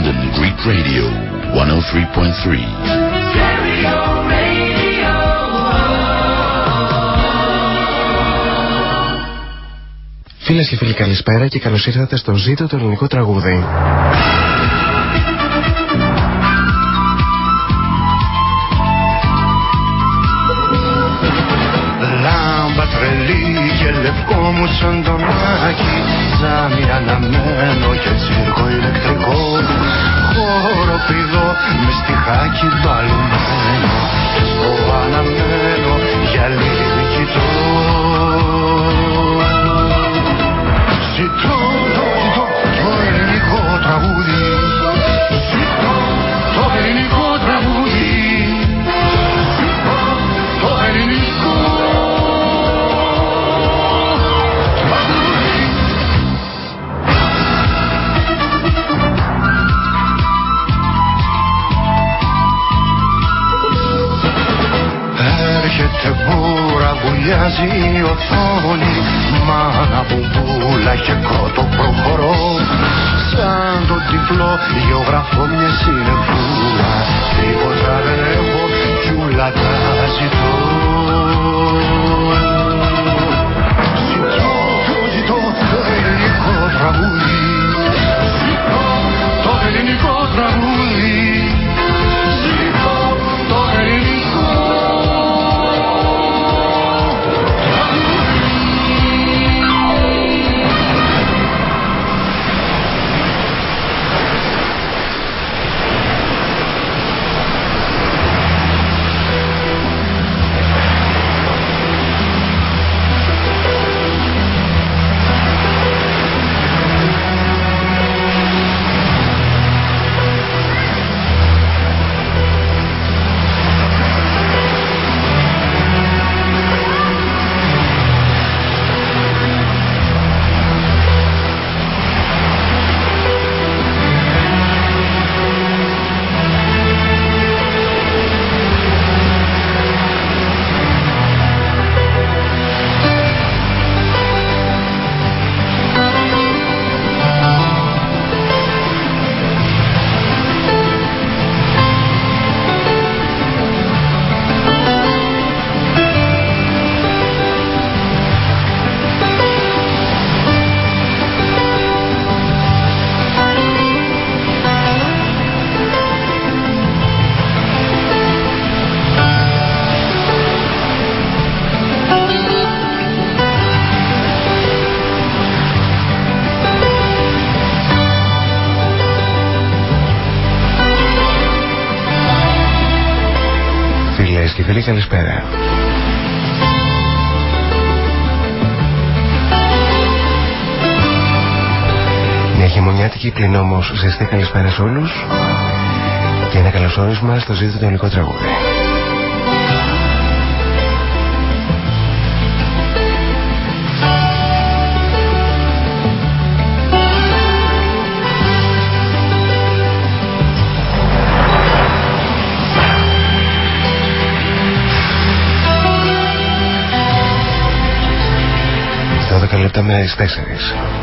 London Greek Radio 103.3. Φίλες και φίλοι καλησπέρα και καλώς ήρθατε στο ζήτο το ελληνικό τραγούδι. Λάμπα τρελή και λευκό μου σαν τον Άκη Ζάμι αναμένο και τσίρκο ηλεκτρικό. Χώρο πηδό με στιχάκι μπαλωμένο. Και στο αναμένο για λίγη κοιτώ βουλιάζει η οθόνη Μάνα μπουμπούλα και κότο προχωρώ. Σαν το τυφλό γεωγραφώ μια συνεφούλα Τίποτα δεν έχω κι ούλα τα ζητώ. Ζητώ, ζητώ το ελληνικό τραγούδι χειμωνιάτικη πλην όμως ζεστή καλησπέρα σε όλους και ένα καλωσόρισμα στο ζήτητο το ελληνικό τραγούδι. Στα 12 λεπτά με τις 4.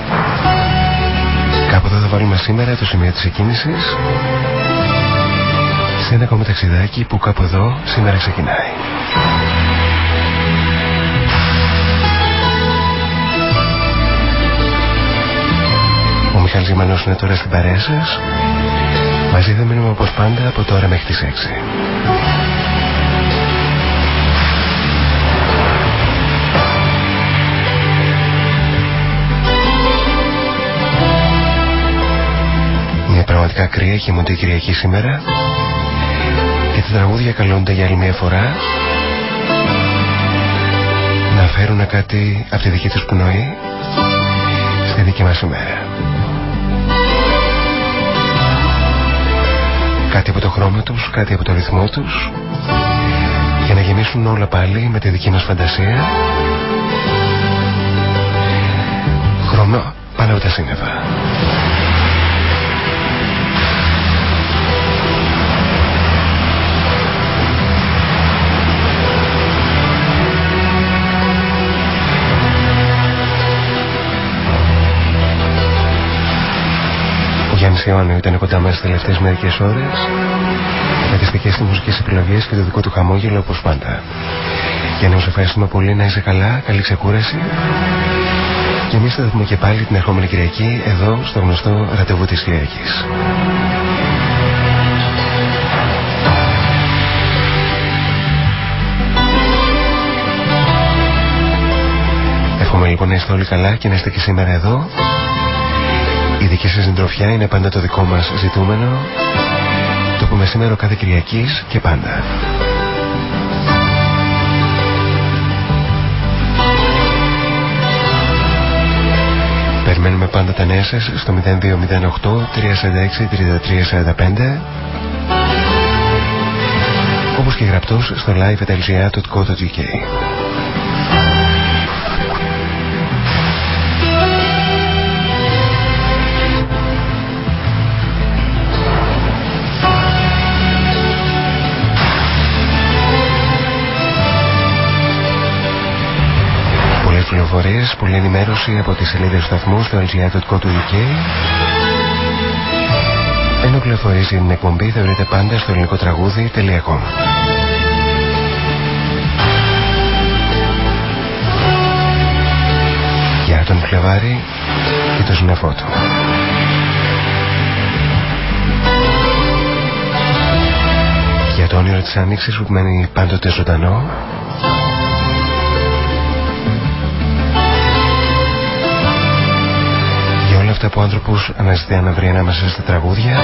Κάπου εδώ θα βάλουμε σήμερα το σημείο της εκκίνησης σε ένα ακόμα ταξιδάκι που κάπου εδώ σήμερα ξεκινάει. Ο Μιχάλης Γερμανός είναι τώρα στην παρέα σας. Μαζί θα μείνουμε όπως πάντα από τώρα μέχρι τις 6. Μια πραγματικά κρύα χειμωτή Κυριακή σήμερα και τα τραγούδια καλούνται για άλλη μια φορά να φέρουν κάτι από τη δική τους πνοή στη δική μας ημέρα. Κάτι από το χρώμα τους, κάτι από το ρυθμό τους για να γεμίσουν όλα πάλι με τη δική μας φαντασία χρόνο πάνω από τα σύννεφα. Γιάννη Ιωάννου ήταν κοντά μας τις τελευταίες μερικές ώρες με τις δικές του μουσικές επιλογές και το δικό του χαμόγελο όπως πάντα. Για να σας ευχαριστούμε πολύ να είσαι καλά, καλή ξεκούραση και εμείς θα δούμε και πάλι την ερχόμενη Κυριακή εδώ στο γνωστό ραντεβού της Κυριακής. Εύχομαι λοιπόν να είστε όλοι καλά και να είστε και σήμερα εδώ. Η δική σας συντροφιά είναι πάντα το δικό μας ζητούμενο. Το πούμε σήμερα κάθε Κυριακής και πάντα. Περιμένουμε πάντα τα νέα σας στο 0208 346 3345 όπως και γραπτός στο live.gr.co.uk πληροφορίες, πολλή ενημέρωση από τις σελίδες του σταθμού στο lgr.co.uk Ενώ πληροφορίζει την εκπομπή θεωρείται πάντα στο ελληνικό τραγούδι.com Για τον Φλεβάρη και το συνεφό του. Για το όνειρο της άνοιξης που μένει πάντοτε ζωντανό αυτά που ο άνθρωπος αναζητεί να βρει ανάμεσα στα τραγούδια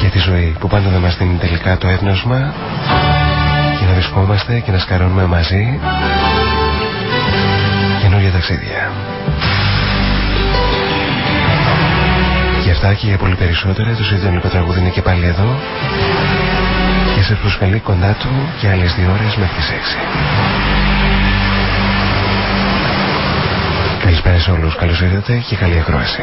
για τη ζωή που πάντα δεν μας δίνει τελικά το εύνοσμα και να βρισκόμαστε και να σκαρώνουμε μαζί καινούργια ταξίδια. Γι' αυτά και για πολύ περισσότερα το ίδιο τραγούδι είναι και πάλι εδώ και σε προσκαλεί κοντά του για άλλες δύο ώρες μέχρι τις 6. Καλησπέρα σε όλους, καλώς ήρθατε και καλή ακρόαση.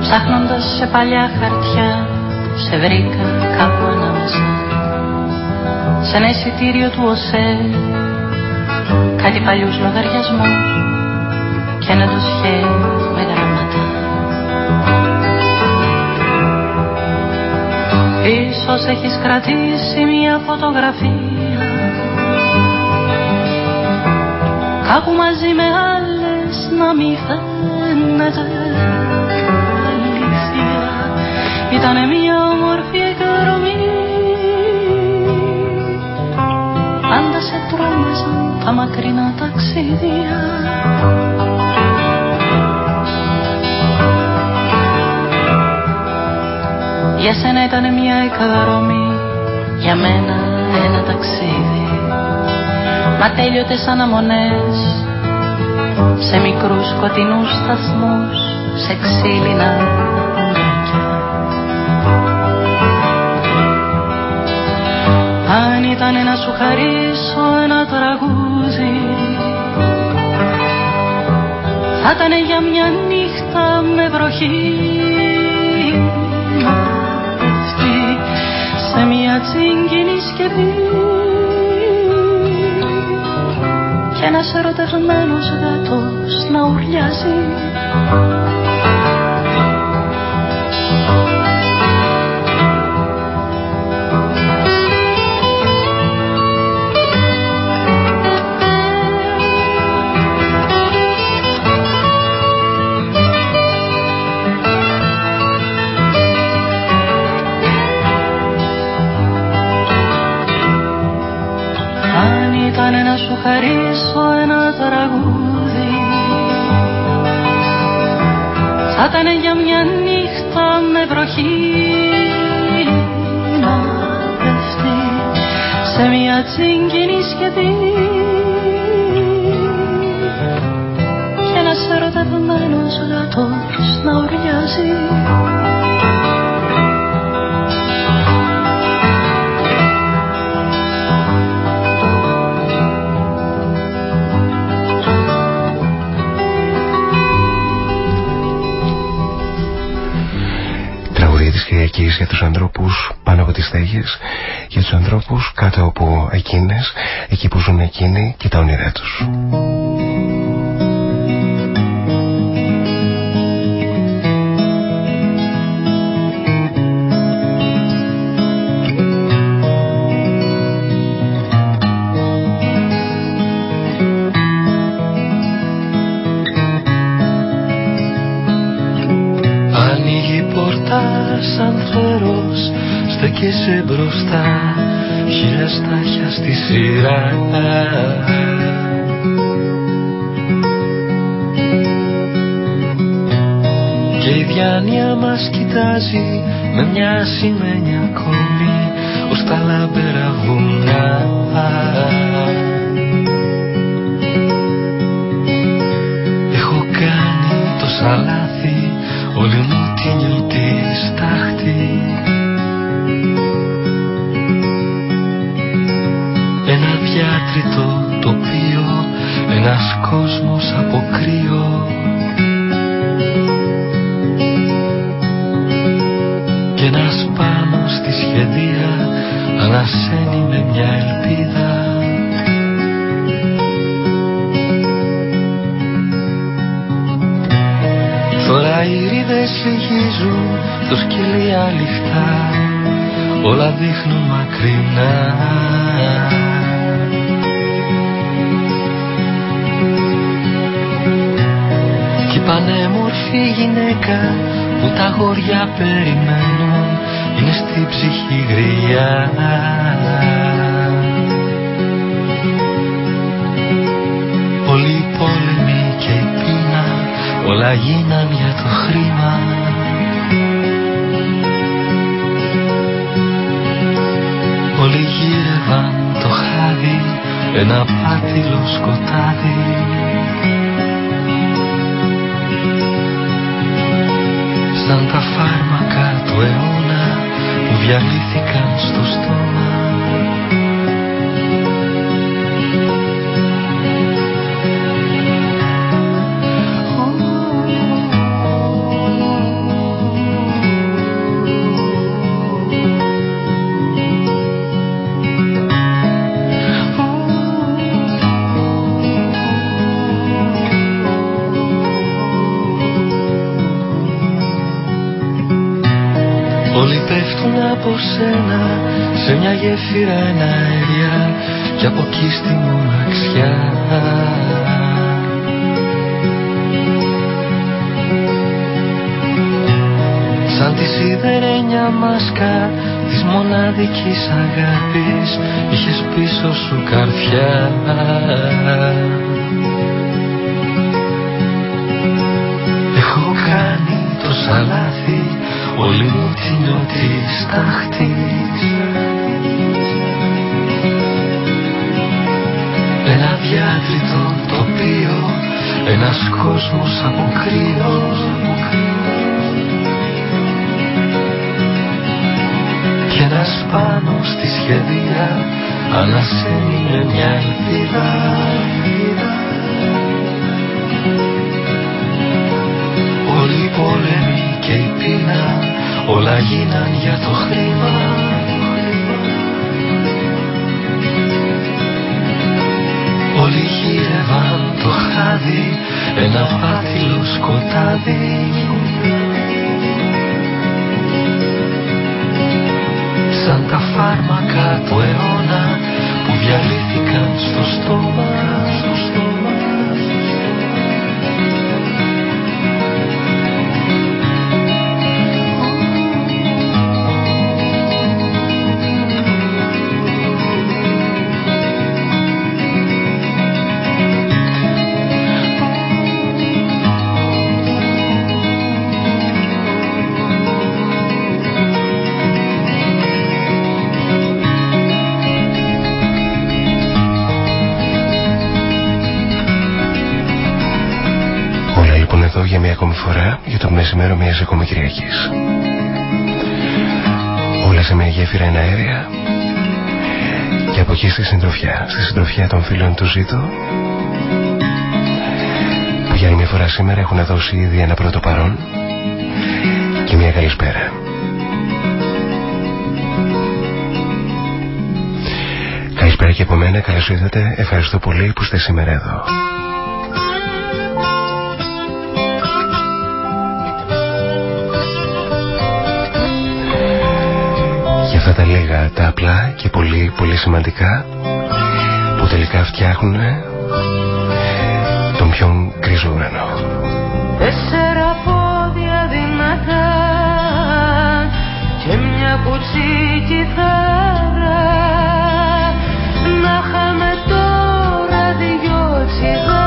Ψάχνοντας σε παλιά χαρτιά σε βρήκα κάπου ανάμεσα σε ένα εισιτήριο του ΟΣΕ κάτι παλιούς λογαριασμούς και ένα ντοσιέ με γράμματα. Ίσως έχεις κρατήσει μια φωτογραφία. Κάπου μαζί με άλλες να μη φαίνεται. Αλήθεια Ήτανε μια τρόμαζαν τα μακρινά ταξίδια. Για σένα ήταν μια εκδρομή, για μένα ένα ταξίδι. Μα τέλειωτε σαν αμονές σε μικρούς σκοτεινούς σταθμούς, σε ξύλινα Αν ήταν να σου χαρίσω ένα τραγούδι Θα ήταν για μια νύχτα με βροχή. Αυτή σε μια τσίγκινη σκεπή. Και ένας ερωτευμένος γάτος να ουρλιάζει τσιγκίνει σχεδί και ένας ερωτευμένος γάτος να ουρλιάζει Τραγωδία της Κυριακής για τους ανθρώπους πάνω από τις στέγες για τους ανθρώπους κάτω από εκείνες, εκεί που ζουν εκείνοι και τα όνειρά τους. Στέκεσαι μπροστά χίλια στάχια στη σειρά. Και η διάνοια μας κοιτάζει με μια σημαίνει ακόμη ως τα λάμπερα βουνά. Έχω κάνει τόσα λάθη ένας κόσμος που τα γόρια περιμένουν είναι στη ψυχή γριά. Πολλοί πόλεμοι και η πείνα όλα γίναν για το χρήμα Όλοι γύρευαν το χάδι ένα πάτηλο σκοτάδι από σένα σε μια γέφυρα ένα αέρια και από εκεί στη μοναξιά Σαν τη σιδερένια μάσκα της μοναδικής αγάπης είχες πίσω σου καρδιά. Έχω κάνει τόσα λάθη όλη μου την νιώτη στάχτη Ένα διάτριτο τοπίο, ένας κόσμος από κρύο. Κι ένας πάνω στη σχεδία ανασένει με μια ελπίδα. Όλοι πόλεμοι και η πείνα όλα γίναν για το χρήμα. Όλοι γύρευαν το χάδι ένα πάτηλο σκοτάδι. Σαν τα φάρμακα του αιώνα που διαλύθηκαν στο στόμα μέρος μιας ακόμα Κυριακής. Όλα σε μια γέφυρα είναι αέρια και από εκεί στη συντροφιά, στη συντροφιά των φίλων του Ζήτου που για μια φορά σήμερα έχουν δώσει ήδη ένα πρώτο παρόν και μια καλησπέρα. Καλησπέρα και από μένα, καλώς ήρθατε, ευχαριστώ πολύ που είστε σήμερα εδώ. τα λίγα, τα απλά και πολύ πολύ σημαντικά που τελικά φτιάχνουν τον πιο γκρίζο ουρανό. Τέσσερα πόδια δυνατά και μια κουτσή κιθάρα να είχαμε τώρα δυο τσιγάρα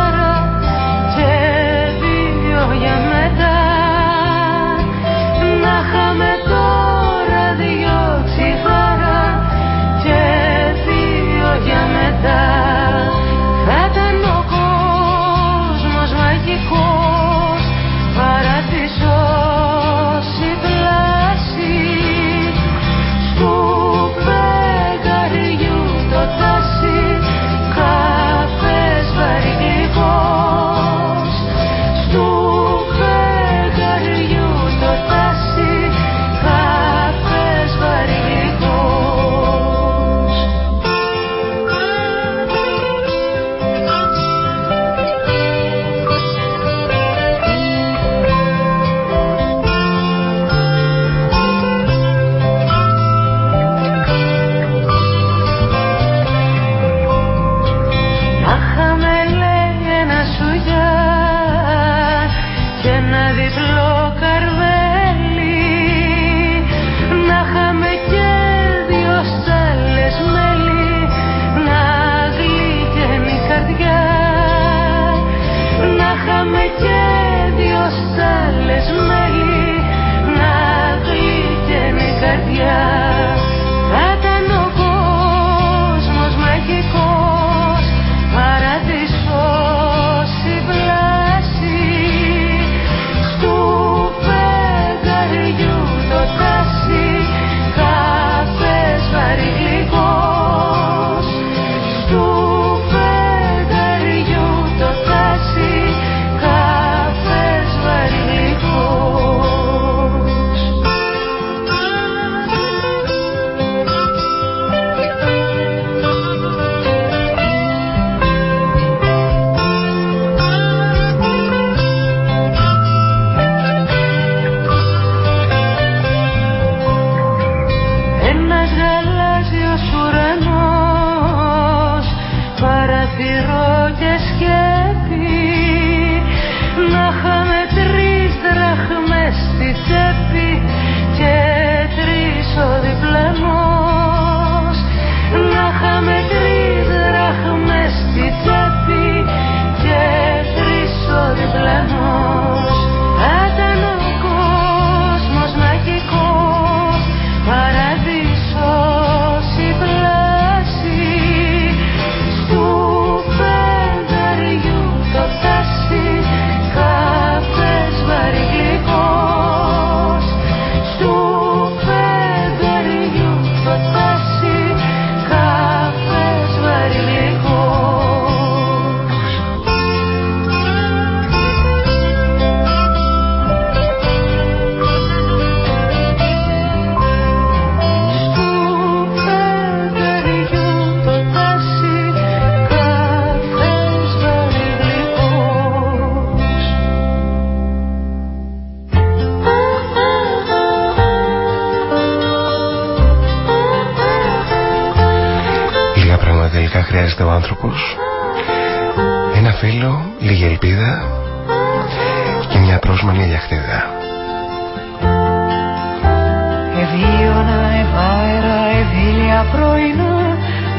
πρωινό.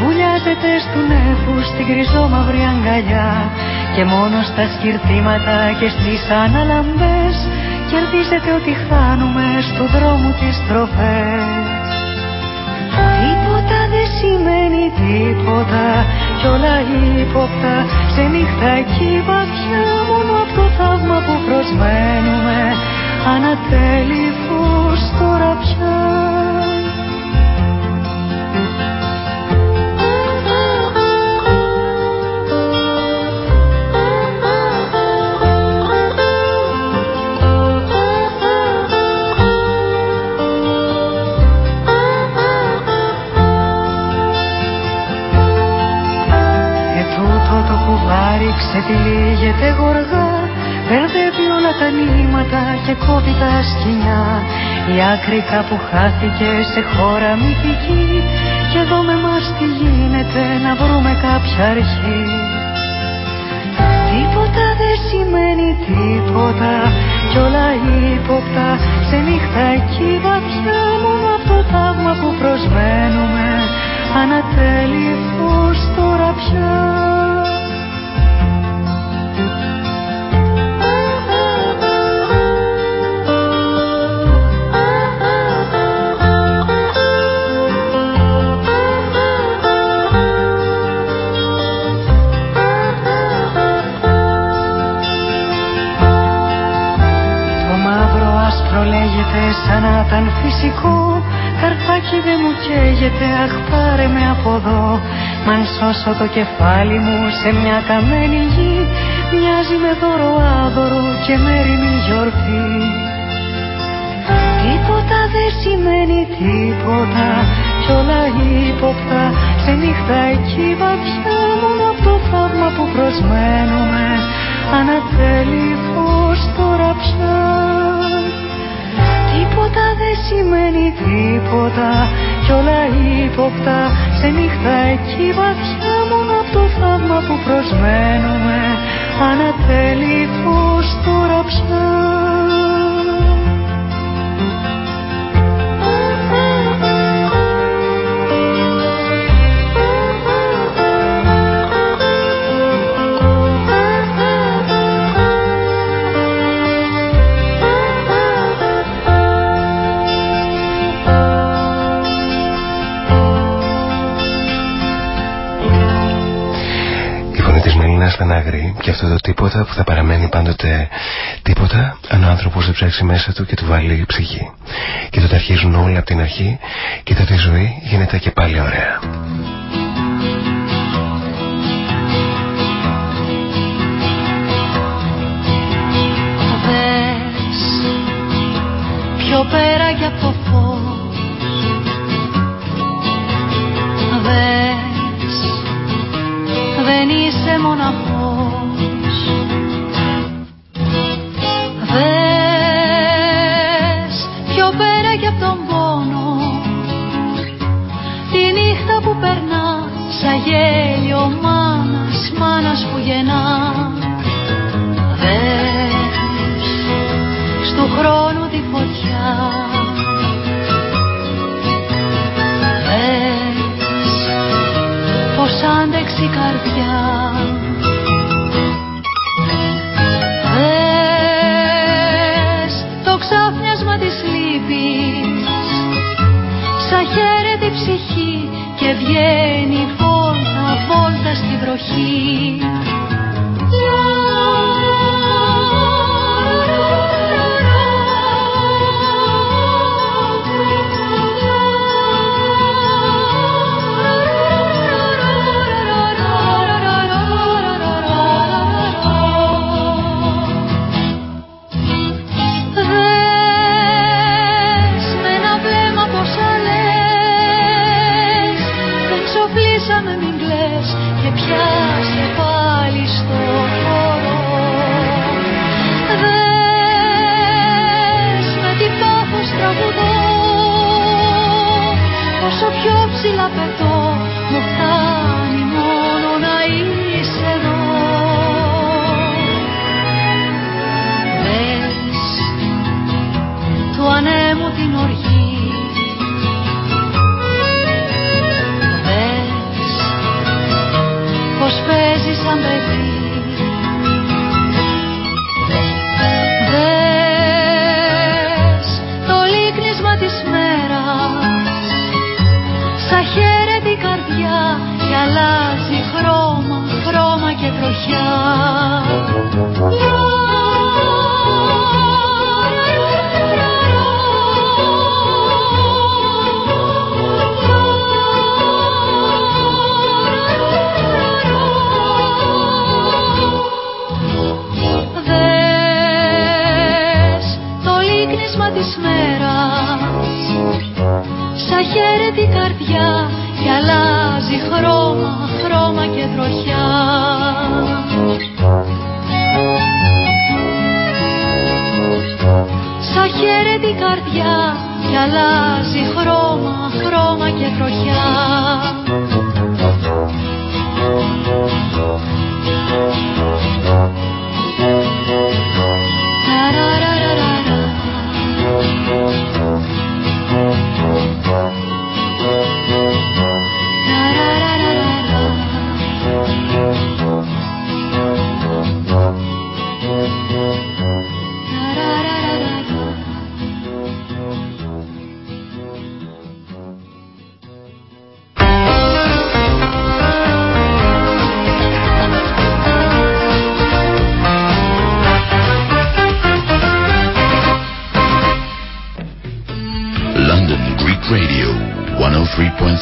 Βουλιάζεται στου νεφού στην κρυζόμαυρη αγκαλιά Και μόνο στα σκυρτήματα και στις αναλαμπές Κερδίζεται ότι χάνουμε στου δρόμου τις τροφές. Τίποτα δεν σημαίνει τίποτα Κι όλα ύποπτα σε νύχτα εκεί βαθιά Μόνο από το θαύμα που προσμένουμε Ανατέλει φως τώρα πια κουβάρι ξετυλίγεται γοργά Μπερδεύει όλα τα νήματα και κόβει τα σκηνιά. Η άκρη κάπου χάθηκε σε χώρα μυθική Και εδώ με μας τι γίνεται να βρούμε κάποια αρχή. Τίποτα δεν σημαίνει τίποτα Κι όλα ύποπτα σε νύχτα εκεί βαθιά. Μόνο αυτό θαύμα που προσμένουμε Ανατέλει φως τώρα πια ήταν φυσικό Καρφάκι δεν μου καίγεται, αχ πάρε με από εδώ. Μ' αν σώσω το κεφάλι μου σε μια καμένη γη Μοιάζει με δώρο άδωρο και μέρημη γιορτή. Τίποτα δεν σημαίνει τίποτα κι όλα ύποπτα σε νύχτα εκεί βαθιά μόνο από το θαύμα που προσμένουμε ανατέλει φως τώρα πια Τίποτα δεν σημαίνει τίποτα. Κι όλα ύποπτα σε νύχτα εκεί βαθιά μόνο από το θαύμα που προσμένουμε. Ανατέλει φως τώρα πια στεναγρή και αυτό το τίποτα που θα παραμένει πάντοτε τίποτα αν ο άνθρωπος δεν ψάξει μέσα του και του βάλει η ψυχή. Και τότε αρχίζουν όλα από την αρχή και τότε η ζωή γίνεται και πάλι ωραία. πιο πέρα για το φως Δες, δεν είσαι μοναχός ψυχή και βγαίνει βόλτα βόλτα στη βροχή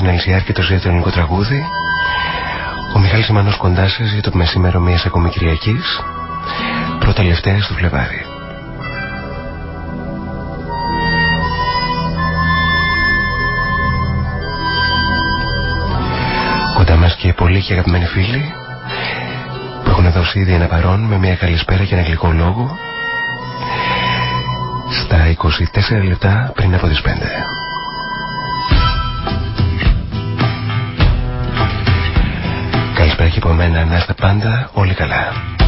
Στον LCR και το ζει ελληνικό τραγούδι. Ο Μιχάλης Ιμανός κοντάς σας για το μεσήμερο μιας ακόμη Κυριακής. Πρώτα λευταία στο Φλεβάρι. Κοντά μας και πολλοί και αγαπημένοι φίλοι που έχουν δώσει ήδη ένα παρόν με μια καλησπέρα και ένα γλυκό λόγο στα 24 λεπτά πριν από τις 5. Καλησπέρα και από μένα να είστε πάντα όλοι καλά.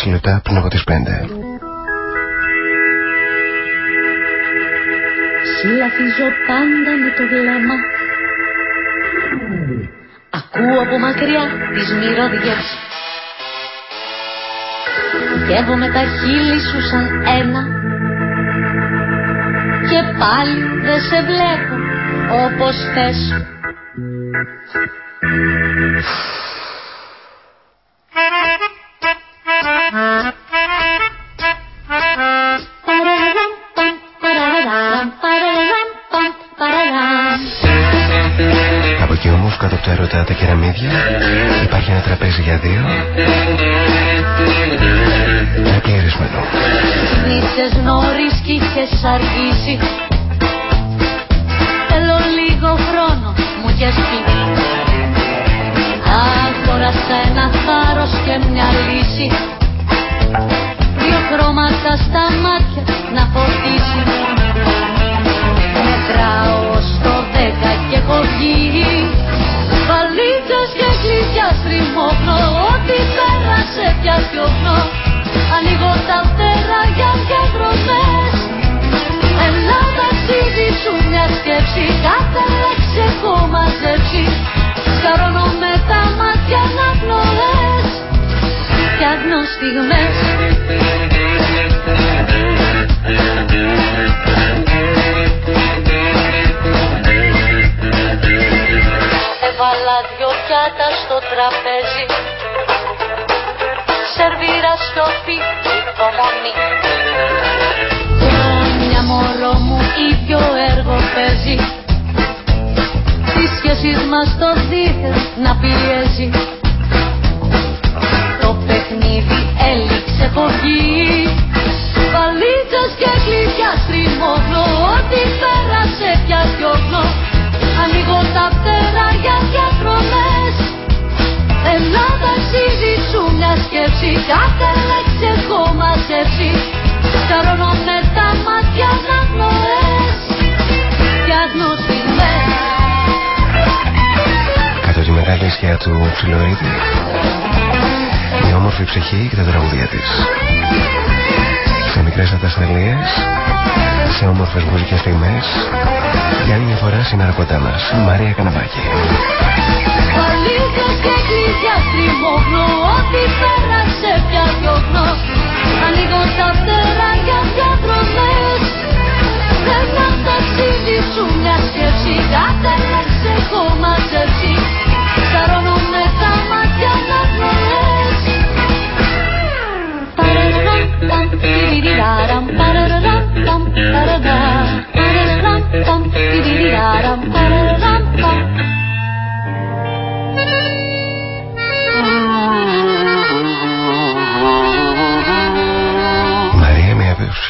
6 λεπτά πριν από τις 5. Συλλαφίζω πάντα με το βλέμμα Ακούω από μακριά τις μυρωδιές. Κεύω με τα χείλη σου σαν ένα Και πάλι δεν σε βλέπω όπως θες παιχνίδια. Υπάρχει ένα τραπέζι για δύο. Να πλήρης μενού. Νύχτες νωρίς κι είχες αργήσει Ξυλορίδη Η όμορφη ψυχή και τα τραγούδια της. Σε μικρές ατασταλίες Σε όμορφες μουσικές στιγμές, Για άλλη μια φορά σήμερα κοντά μας Μαρία Καναβάκη. Αλήθως και κλειδιά στριμώχνω Ό,τι πέρασε πια διώχνω Ανοίγω τα φτερά για διαδρομές Περνά ταξίδι σου μια σκέψη Κάθε μας έχω μαζέψει. Σαρώνω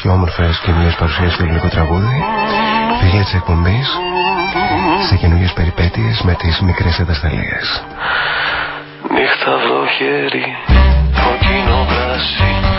πιο όμορφες και νέε παρουσιάσει στο ελληνικό τραγούδι. Φυγεία της εκπομπής σε καινούριες περιπέτειες με τις μικρές εντασταλίε. Νύχτα βροχέρι, κοκκινό πράσινο.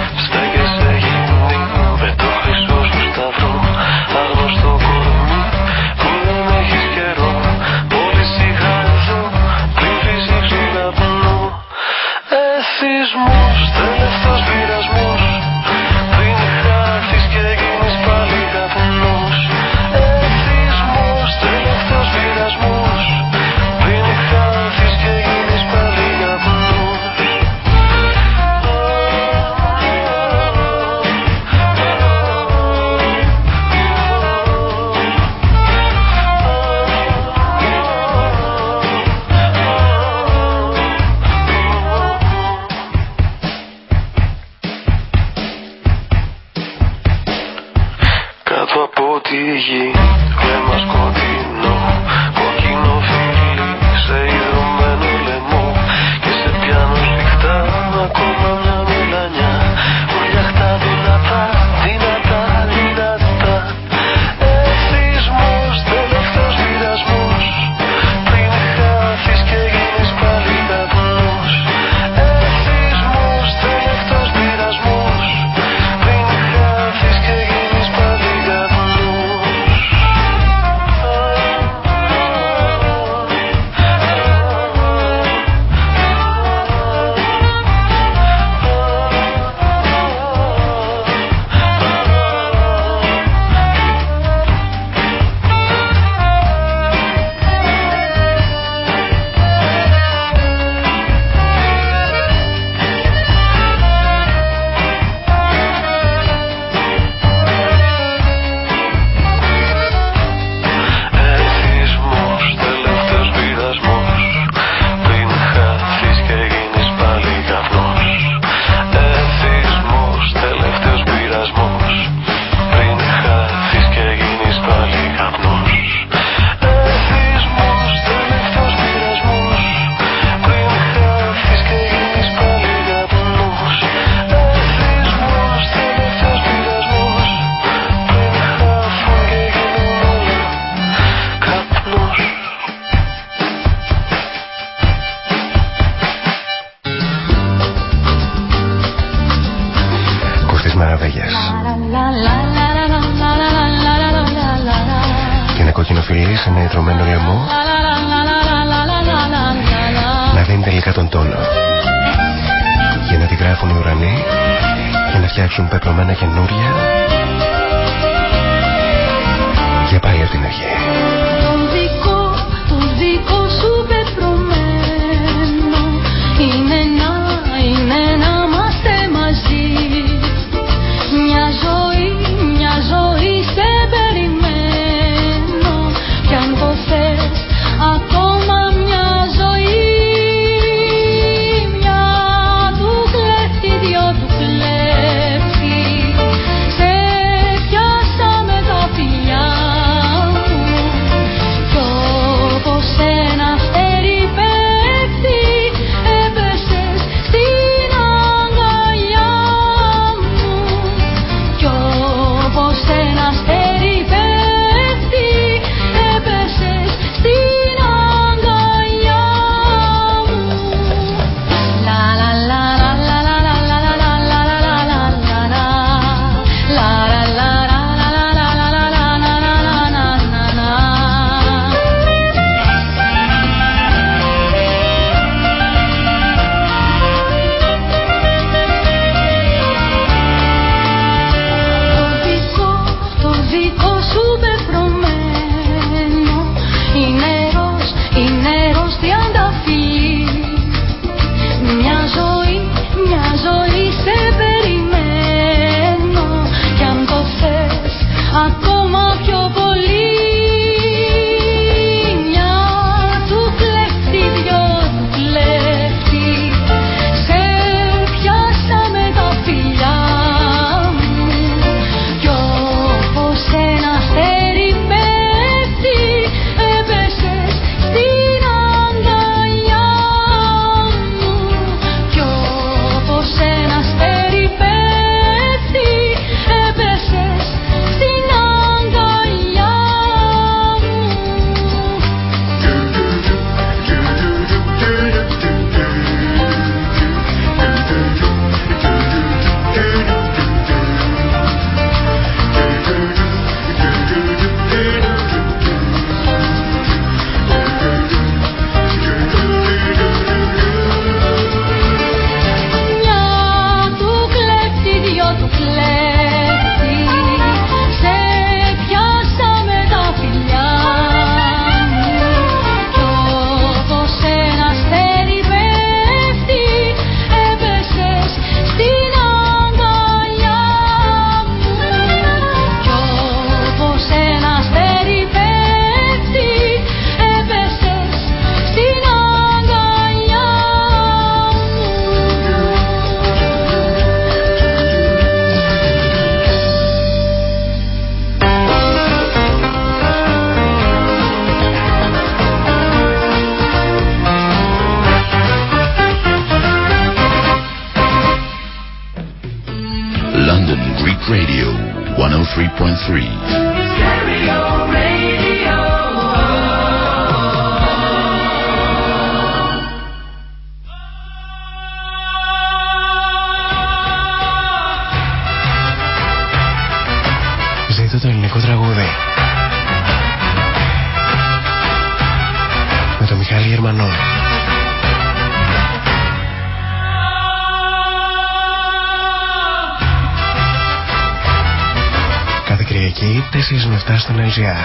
Κάθε Κυριακή 4 με 7 στον LGR.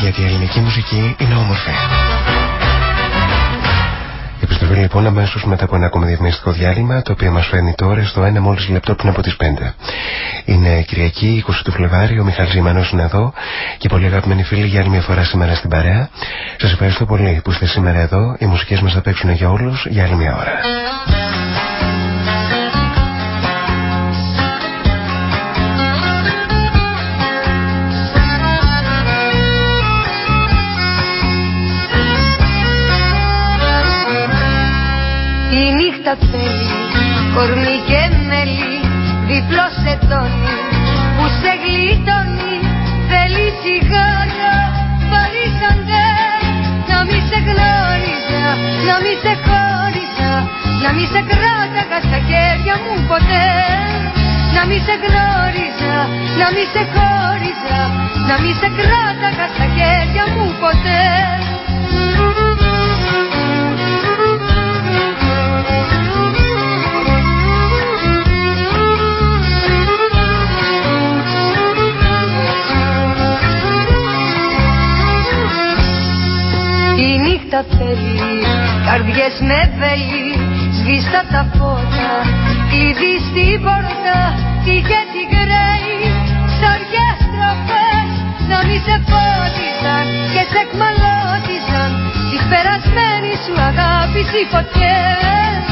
Γιατί η ελληνική μουσική είναι όμορφη. Επιστροφή λοιπόν αμέσως μετά από ένα ακόμα διαφημιστικό διάλειμμα το οποίο μας φέρνει τώρα στο ένα μόλις λεπτό πριν από τις 5. Είναι Κυριακή 20 του Φλεβάρι, ο Μιχάλης Ζημανός είναι εδώ και πολύ αγαπημένοι φίλοι για άλλη μια φορά σήμερα στην παρέα. Σας ευχαριστώ πολύ που είστε σήμερα εδώ. Οι μουσικές μας θα παίξουν για όλους για άλλη μια ώρα. Νύχτα θέλει. Κορμί και μέλι διπλό σε τόνι. Που σε γλιτώνει θέλει σιγάρα παρήσαντε να μη σε γνώριζα, να μη σε χώριζα. Να μη σε κράταγα στα χέρια μου ποτέ. Να μη σε γνώριζα, να μη σε χώριζα. Να μη σε κράταγα στα χέρια μου ποτέ Η νύχτα θέλει καρδιές με βέλη Σβήστα τα φώτα. Κλειδί στην πόρτα Τύχε την κρέη Ψαριές στροφές Να μη σε φώτισαν Και σε εκμαλώτισαν Τις περασμένες σου αγάπης οι φωτιές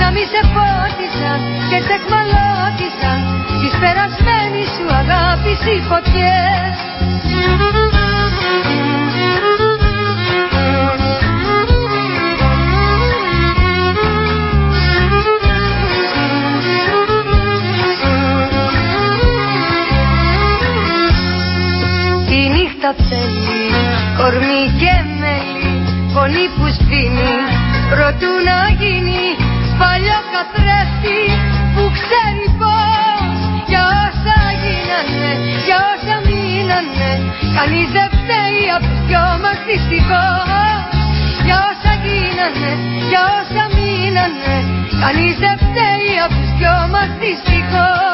Να μη σε φώτισαν Και σε εκμαλώτισαν Τις περασμένες σου αγάπης οι φωτιές Η νύχτα θέλει κορμί και μέλι Φωνή που σβήνει προτού να γίνει Παλιό καθρέφτη που ξέρει πως Για όσα γίνανε, για όσα μείνανε. Κανείς δεν φταίει απ' τους δυο μας δυστυχώς. Για όσα γίνανε, για όσα μείνανε. Κανείς δεν φταίει απ' τους δυο μας δυστυχώς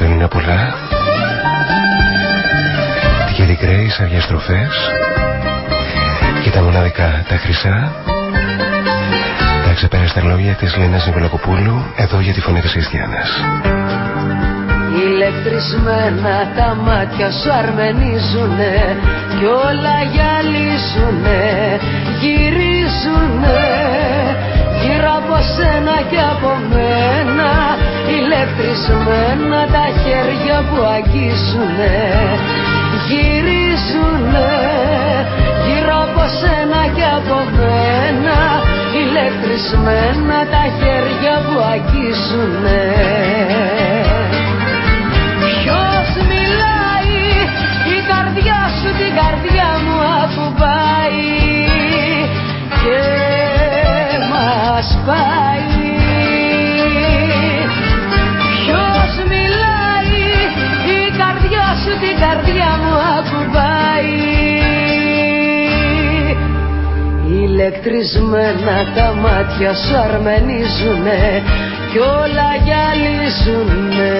Οι νύχτες που θέλουν πολλά Τυχερή Γκρέις, αργές στροφές. Και τα μοναδικά, τα χρυσά. Τα ξεπέραστα λόγια της Λένας Νικολακοπούλου Εδώ για τη φωνή της Χριστιανάς. Ηλεκτρισμένα τα μάτια σου αρμενίζουνε Κι όλα γυαλίζουνε, γυρίζουνε Γύρω από σένα και από μένα Ηλεκτρισμένα τα χέρια που αγγίζουνε. Γυρίζουνε γύρω από σένα και από μένα. Ηλεκτρισμένα τα χέρια που αγγίζουνε. Ποιος μιλάει, η καρδιά σου την καρδιά μου ακουμπάει. Και μας πάει. Ηλεκτρισμένα τα μάτια σου αρμενίζουνε κι όλα γυαλίζουνε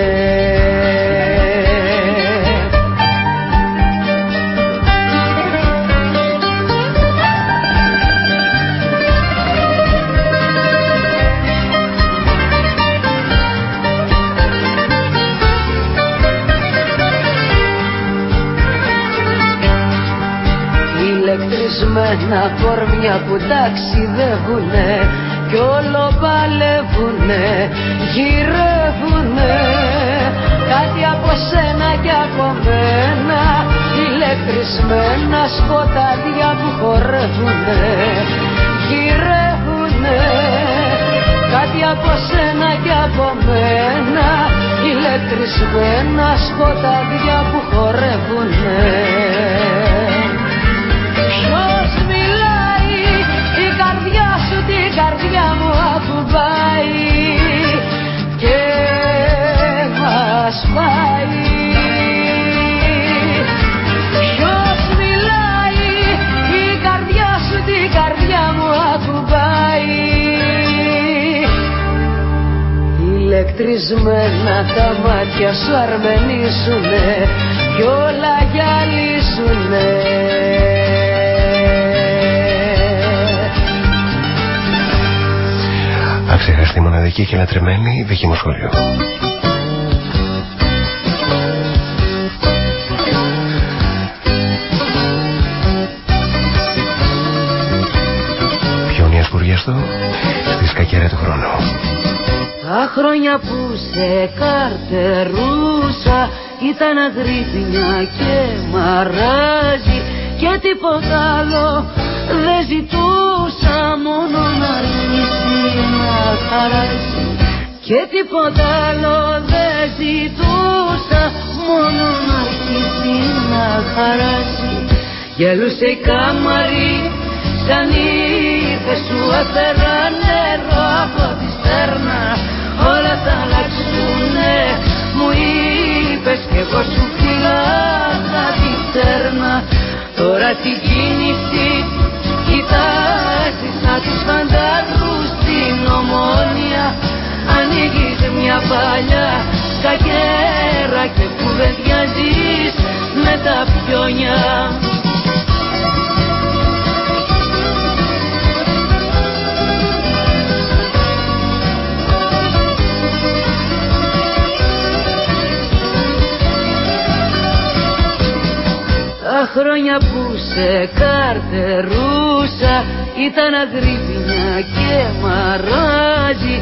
Ηλεκτρισμένα κορμιά που ταξιδεύουνε κι όλο παλεύουνε, γυρεύουνε. Κάτι από σένα και από μένα ηλεκτρισμένα σκοτάδια που χορεύουνε γυρεύουνε. Κάτι από σένα και από μένα ηλεκτρισμένα σκοτάδια που χορεύουνε Ηλεκτρισμένα τα μάτια σου αρμενίσουνε κι όλα γυαλίσουνε Αξεχαστή μοναδική και λατρεμένη δική μου σχολείο. Πιόνια σπουριαστό στη σκακέρα του χρόνου. Τα χρόνια που σε καρτερούσα ήταν αγρύπνια και μαράζι και τίποτα άλλο δεν ζητούσα μόνο να αρχίσει να χαράζει και τίποτα άλλο δεν ζητούσα μόνο να αρχίσει να χαράζει γελούσε η κάμαρη σαν ήρθε σου έφερα νερό από τη στέρνα. Όλα θα αλλάξουνε μου είπες κι εγώ σου φυλάχα τη στέρνα τώρα την κίνηση κοιτάζεις σαν τους φαντάρους στην ομόνια. Ανοίγεις μια παλιά σκακέρα και κουβεντιάζεις με τα πιόνια χρόνια που σε καρτερούσα. Ήταν αγρύπνια και μαράζι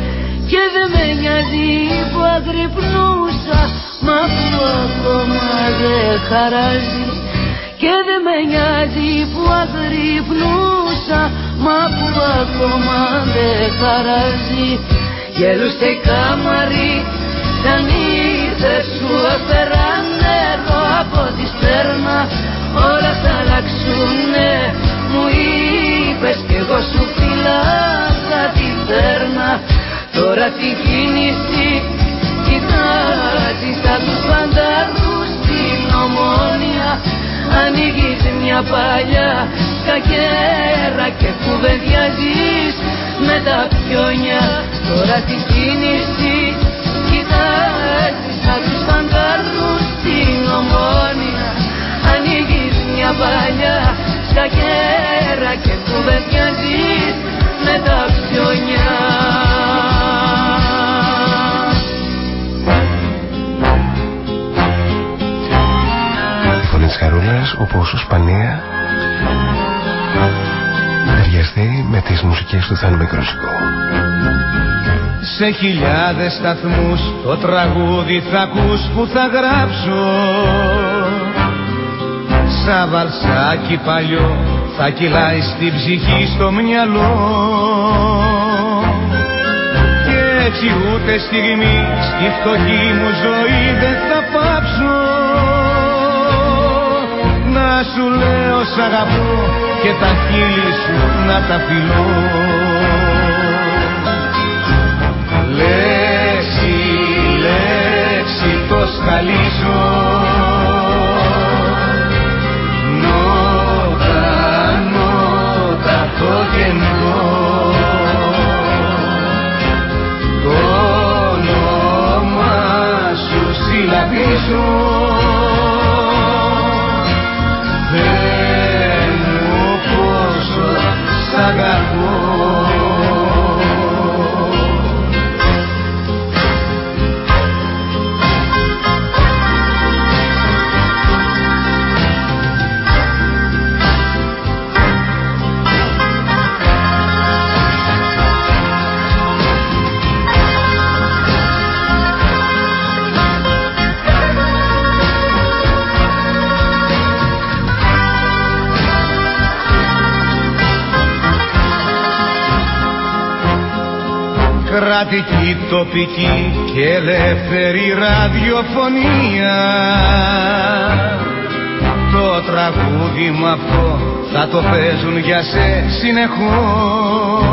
και δεν με νοιάζει που αγρυπνούσα. Μα που ακόμα δεν χαράζει και δεν με νοιάζει που αγρυπνούσα. Μα που ακόμα δεν χαράζει. Γελούσε η κάμαρη σαν ήρθε σου έφερα νερό από τη στέρνα όλα θα αλλάξουνε. Μου είπες κι εγώ σου φυλάχα τη φέρνα. Τώρα την κίνηση κοιτάζεις σαν τους φαντάρους στην ομόνια. Ανοίγεις μια παλιά σκακέρα και κουβεντιάζεις με τα πιόνια. Τώρα την κίνηση κοιτάζεις σαν τους φαντάρους στην ομόνια. ανοίγεις μια παλιά σκακέρα και κουβεντιάζεις με τα πιόνια Η φωνή της Χαρούλας όπως Σπανία ταιριαστεί με τις μουσικές του Θάνου Μικρόσικου. Σε χιλιάδες σταθμούς το τραγούδι θα ακούς που θα γράψω Σαν βαλσάκι παλιό θα κυλάει στην ψυχή στο μυαλό. Και έτσι ούτε στιγμή στη φτωχή μου ζωή δεν θα πάψω. Να σου λέω σ' αγαπώ και τα χείλη σου να τα φιλώ. Λέξη, λέξη το σκαλίζω νότα το κενό κρατική, τοπική και ελεύθερη ραδιοφωνία. Το τραγούδι μου αυτό θα το παίζουν για σε συνεχώς.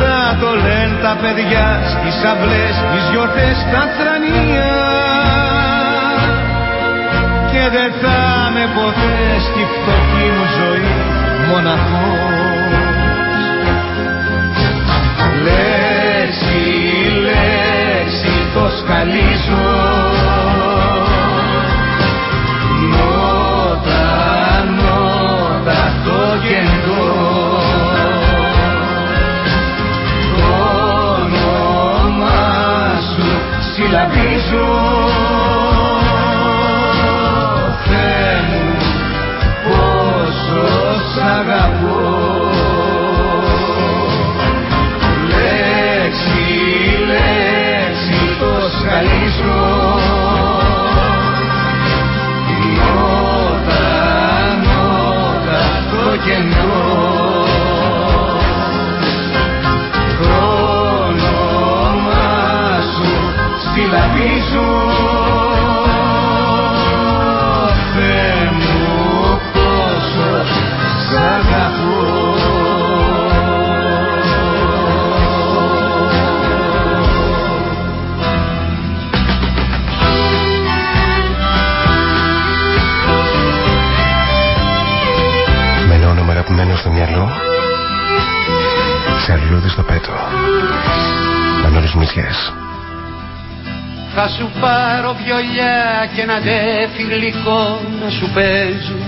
Θα το λένε τα παιδιά στις αυλές, στις γιορτές, στα θρανία. Και δεν θα με ποτέ στη φτωχή μου ζωή μοναχός το σκαλίζω Νότα, νότα το κεντρό Το όνομά σου συλλαβίζω κενό. Το όνομά σου συλλαβίζω Θεέ ένα όνομα αγαπημένο στο μυαλό Σε αλληλούδι στο πέτο Μανώλης Μητσιές Θα σου πάρω βιολιά και ένα δε φιλικό να σου παίζω.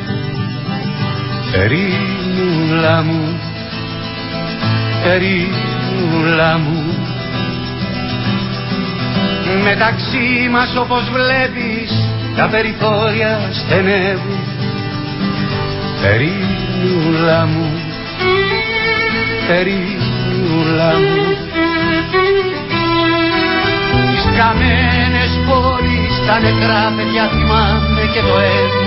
Ερήνουλα μου, ερήνουλα μου. Μεταξύ μας όπως βλέπεις τα περιθώρια στενεύουν. Ερήνουλα μου, ερήνουλα μου. Τις καμένες πόλεις, τα νεκρά παιδιά θυμάμαι και το αίμα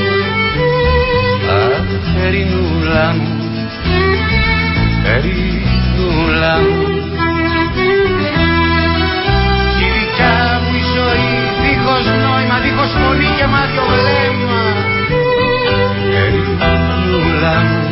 Αχ, ερηνούλα μου, ερηνούλα μου. Η δικιά μου η ζωή, δίχως νόημα, δίχως φωνή και μάτιο βλέμμα. Ερηνούλα μου,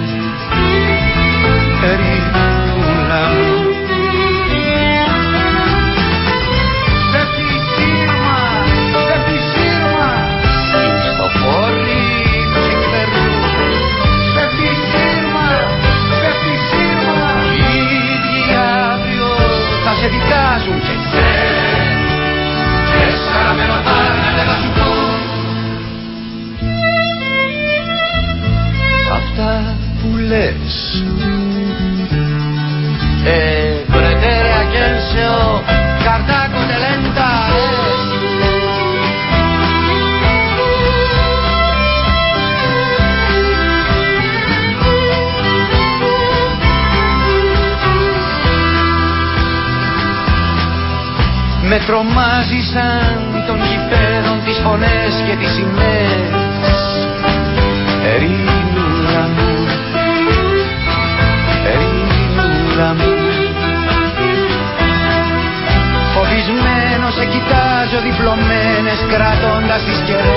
τρομάζει σαν των γηπέδων τις φωνές και τις σημαίες. Ερήνουλα μου, ερήνουλα μου. Φοβισμένος σε κοιτάζω διπλωμένες κρατώντας τις κεραίες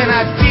and I feel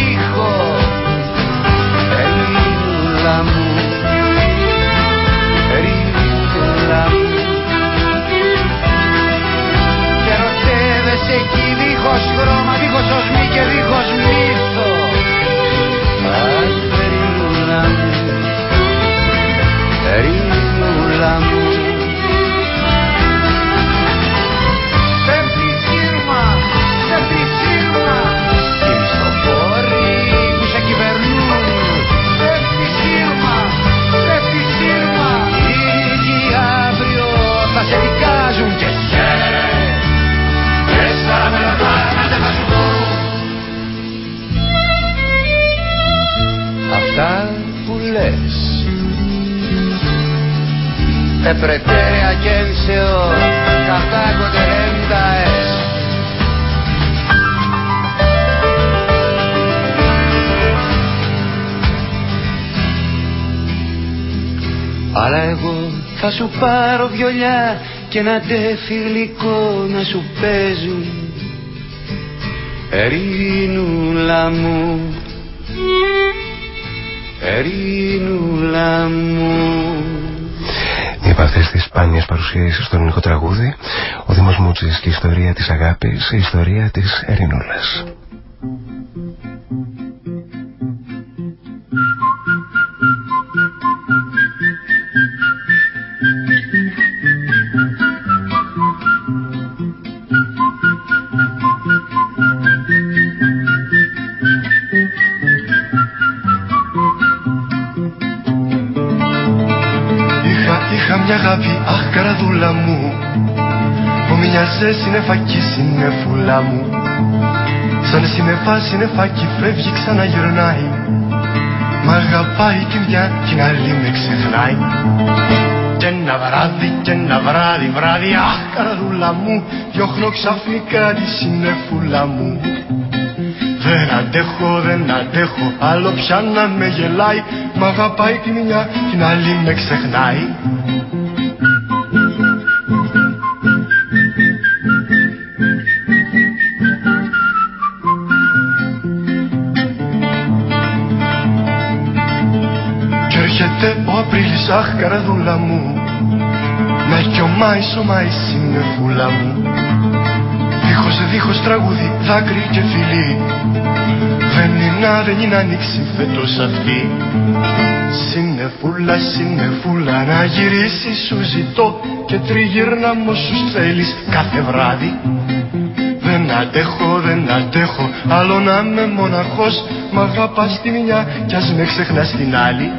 βιολιά και ένα τεφιλικό να σου παίζουν. Ερήνουλα μου Ερήνουλα μου από αυτές τις σπάνιες παρουσίασεις στο ελληνικό τραγούδι ο Δήμος Μούτσης και η ιστορία της αγάπης η ιστορία της Ερήνουλας σε συνεφακή συνεφούλα μου. Σαν συνεφά συνεφάκι φεύγει ξαναγυρνάει. Μ' αγαπάει τη μια κι την άλλη με ξεχνάει. Κι ένα βράδυ κι ένα βράδυ βράδυ Αχ καρδούλα μου. Διώχνω ξαφνικά τη συνεφούλα μου. Δεν αντέχω, δεν αντέχω, άλλο πια να με γελάει. Μ' αγαπάει τη μια, την άλλη με ξεχνάει Αχ καρδούλα μου. Με κι ο Μάης ο Μάης φούλα μου. Δίχως δίχως τραγούδι δάκρυ και φιλί Δεν είναι δεν είναι ανοίξει φέτος αυτή. Συνεφούλα συνεφούλα να γυρίσεις σου ζητώ Και τριγύρνα μου όσους θέλεις. Κάθε βράδυ δεν αντέχω, δεν αντέχω. Άλλο να είμαι μοναχός Μ' αγαπάς τη μια κι ας με ξεχνάς την άλλη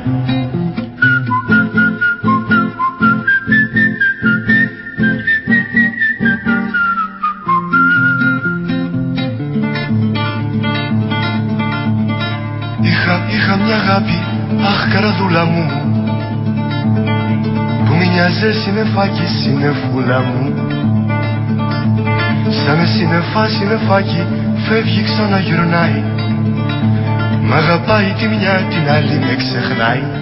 που μοιάζε συνεφάκι συνεφούλα μου σαν συνεφά συνεφάκι φεύγει ξαναγυρνάει Μ' αγαπάει τη μια την άλλη με ξεχνάει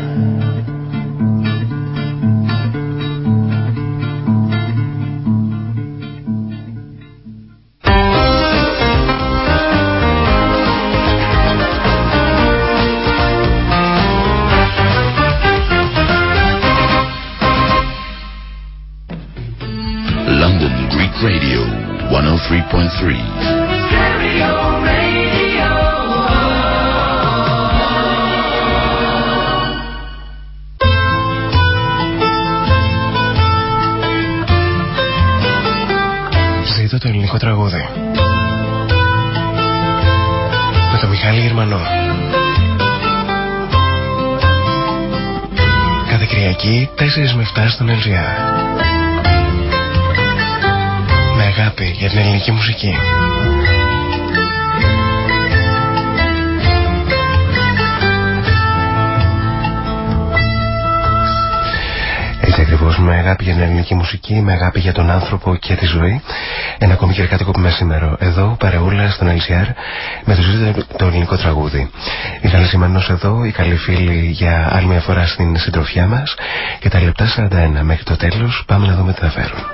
στον LGR. Με αγάπη για την ελληνική μουσική. Έτσι ακριβώς με αγάπη για την ελληνική μουσική, με αγάπη για τον άνθρωπο και τη ζωή. Ένα ακόμη κυρκάτικο που σήμερα εδώ, παρεούλα στον LCR, με το ζήτητο το ελληνικό τραγούδι. Η καλή εδώ, οι καλοί φίλοι για άλλη μια φορά στην συντροφιά μας και τα λεπτά 41 μέχρι το τέλος πάμε να δούμε τι θα φέρουν.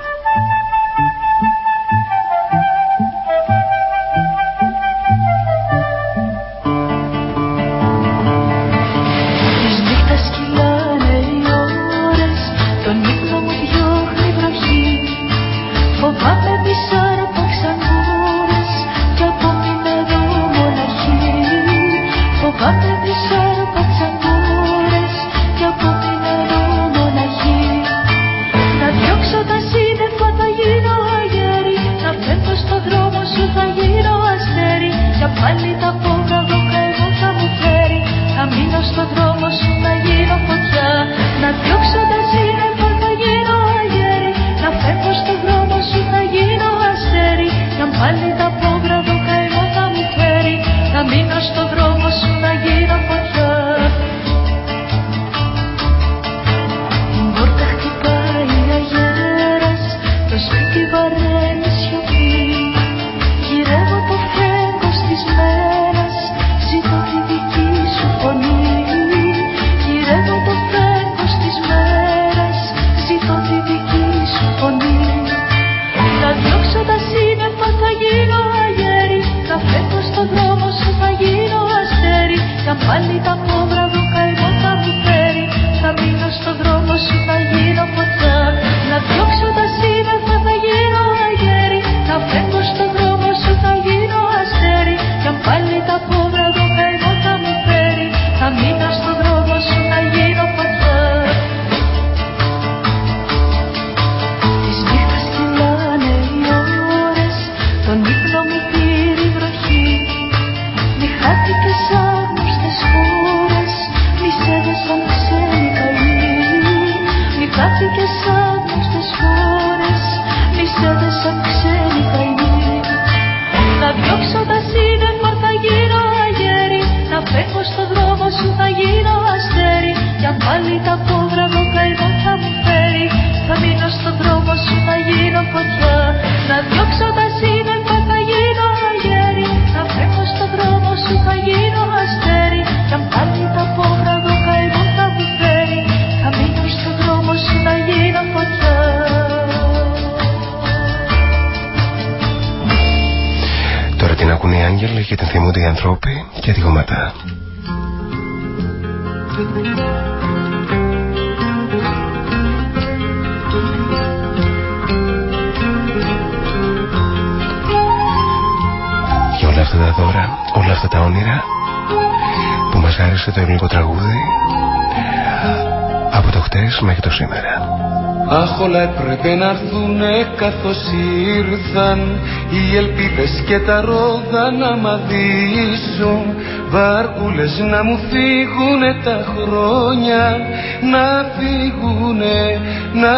Και τα ρόδα να μαδίσουν Βάρκουλες να μου φύγουνε τα χρόνια Να φύγουνε να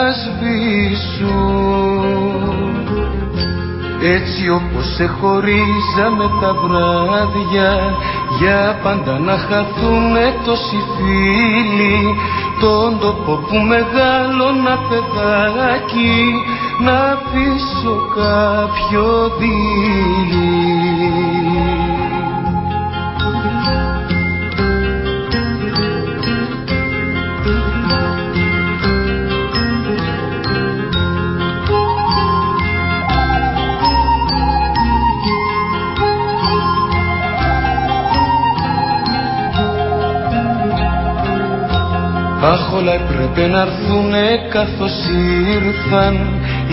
έτσι όπως σε χωρίζαμε τα βράδια Για πάντα να χαθούνε τόσοι φίλοι. Τον τόπο που μεγάλωνα παιδάκι Να αφήσω κάποιο δίλη όλα έπρεπε να έρθουνε καθώς ήρθαν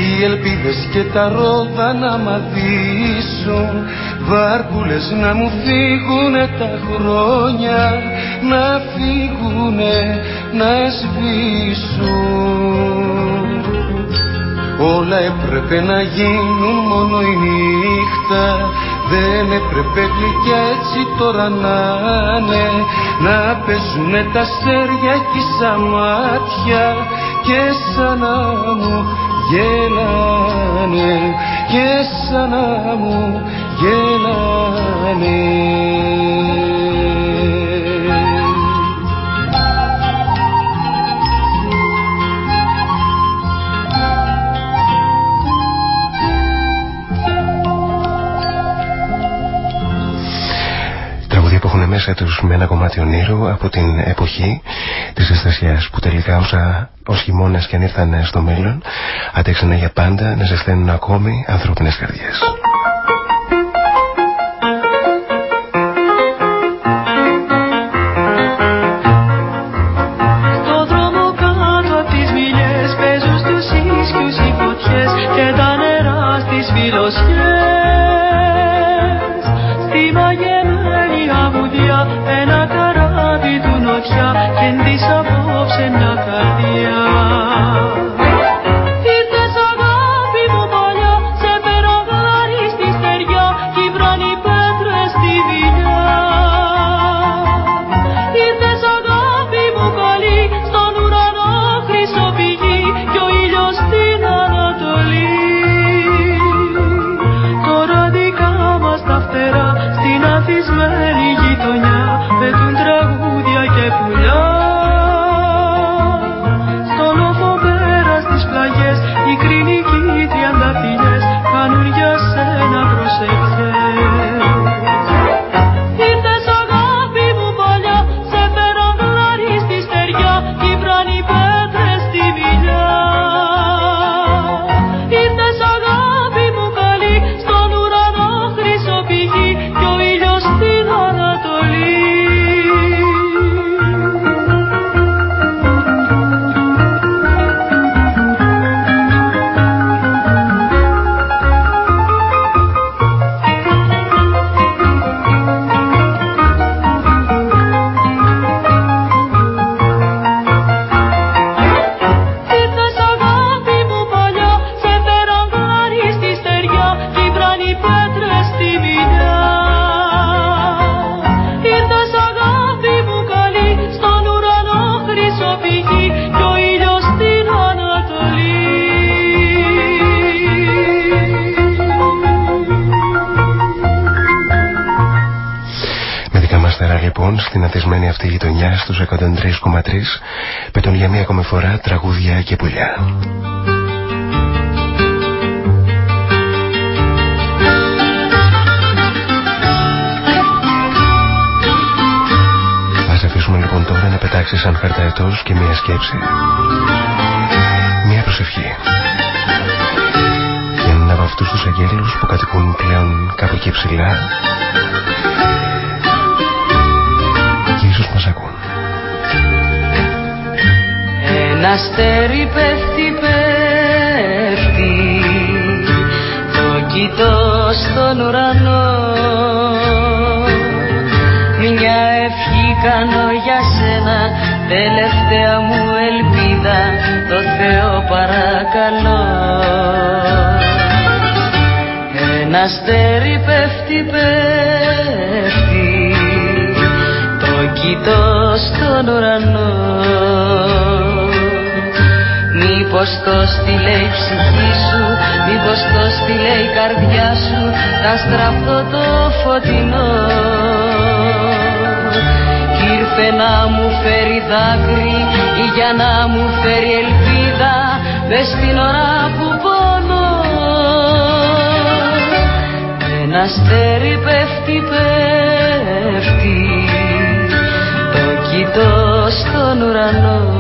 Οι ελπίδες και τα ρόδα να μαδίσουν Βάρκουλες να μου φύγουνε τα χρόνια Να φύγουνε να σβήσουν Όλα έπρεπε να γίνουν μόνο η νύχτα δεν έπρεπε γλυκιά έτσι τώρα να είναι. Να παίζουνε τα αστέρια κι σαν μάτια Και σαν να μου γελάνε. Και σαν να μου γελάνε μέσα τους με ένα κομμάτι ονείρου από την εποχή της Αστασιάς που τελικά όσα ως χειμώνας και αν ήρθαν στο μέλλον αντέξανε για πάντα να ζεσταίνουν ακόμη ανθρώπινες καρδιές. Φορά τραγούδια και πουλιά. Ας αφήσουμε λοιπόν τώρα να πετάξεις σαν χαρταετός και μία σκέψη. Μία προσευχή. Για έναν από αυτούς τους αγγέλους που κατοικούν πλέον κάπου εκεί ψηλά Ένα αστέρι πέφτει, πέφτει. Το κοιτώ στον ουρανό. Μια ευχή κάνω για σένα Τελευταία μου ελπίδα. Το Θεό παρακαλώ. Ένα αστέρι πέφτει, πέφτει. Κοιτώ στον ουρανό Μήπως το στείλε η ψυχή σου Μήπως το στείλε η καρδιά σου Να στραφτώ το φωτεινό. Κι ήρθε να μου φέρει δάκρυ Ή για να μου φέρει ελπίδα Μες την ώρα που πονώ. Ένα αστέρι πέφτει πέφτει κοιτώ στον ουρανό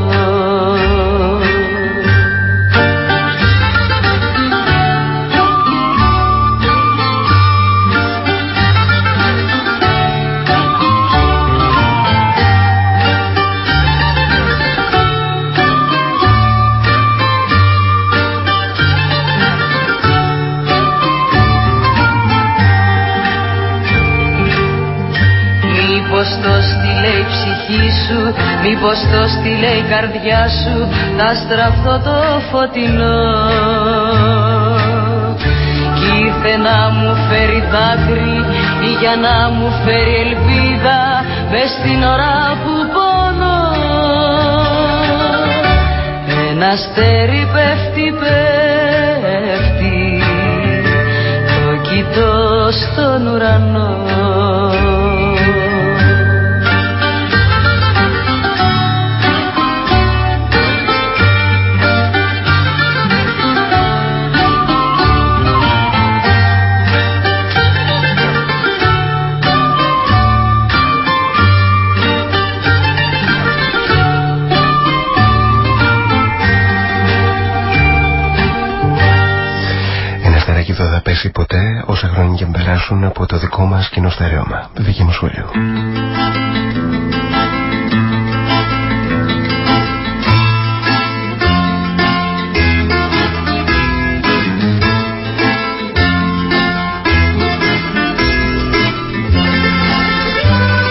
Μήπως το στείλε η καρδιά σου να στραφτώ το φωτεινό. Κι ήρθε να μου φέρει δάκρυ ή για να μου φέρει ελπίδα μες στην ώρα που πονώ Ένα αστέρι πέφτει πέφτει το κοιτώ στον ουρανό όσα χρόνια και περάσουν από το δικό μας κοινό στερέωμα, το δική μου σχολείο.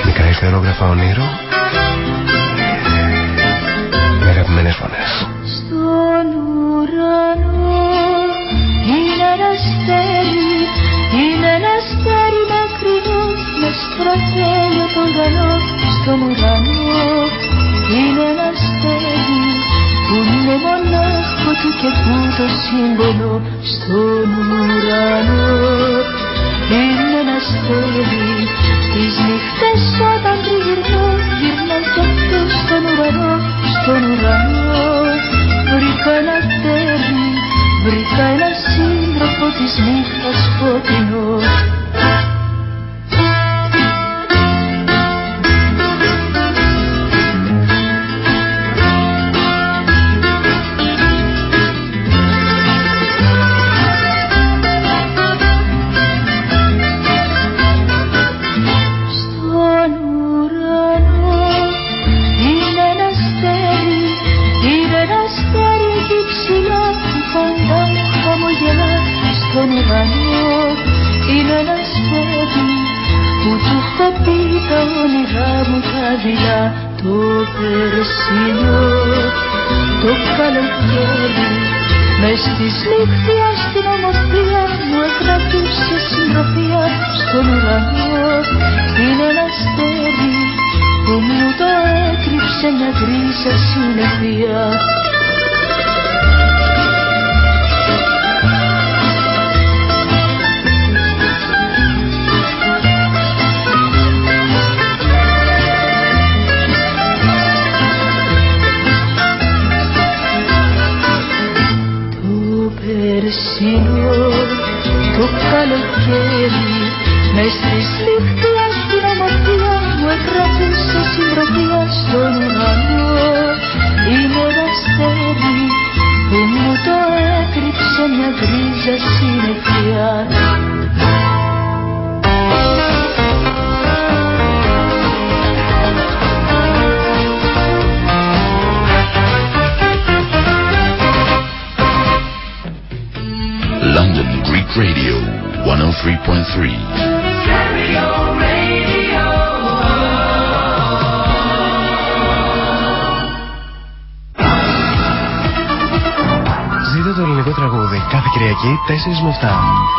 Μικρά ιστερόγραφα όνειρο κάθε Κυριακή 4 με 7.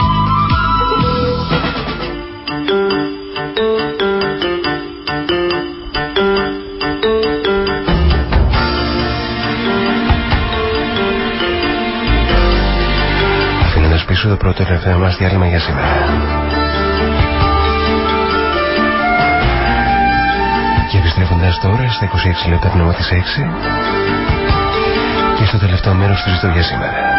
το πρώτο τελευταίο μας διάλειμμα για σήμερα. Και επιστρέφοντας τώρα στα 26 λεπτά πνεύμα της 6 και στο τελευταίο μέρος του ζητώ για σήμερα.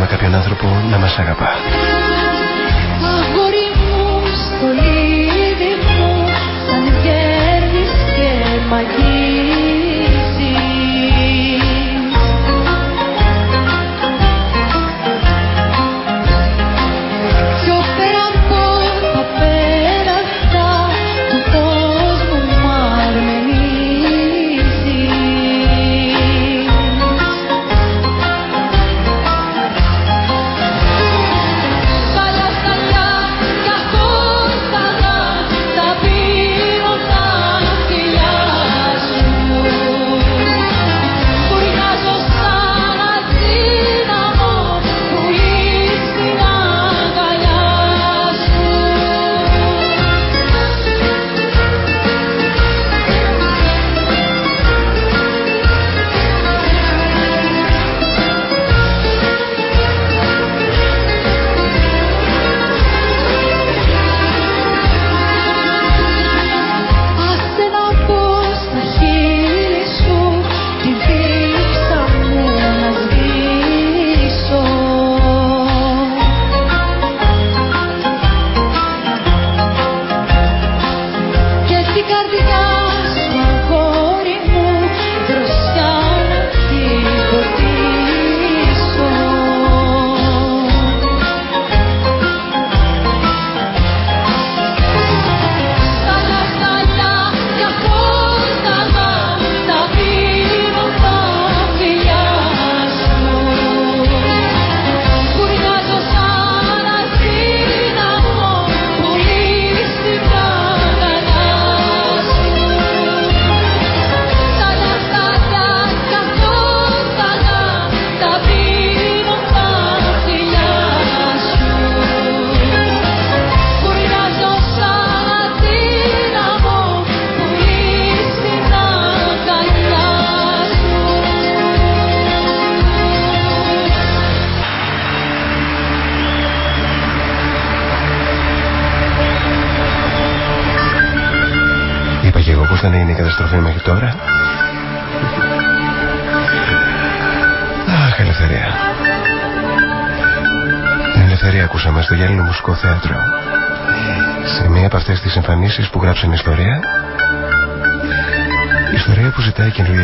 έχουμε κάποιον άνθρωπο να μας αγαπά. Αγόρι μου, στολίδι μου, σαν κέρδης και μαγεία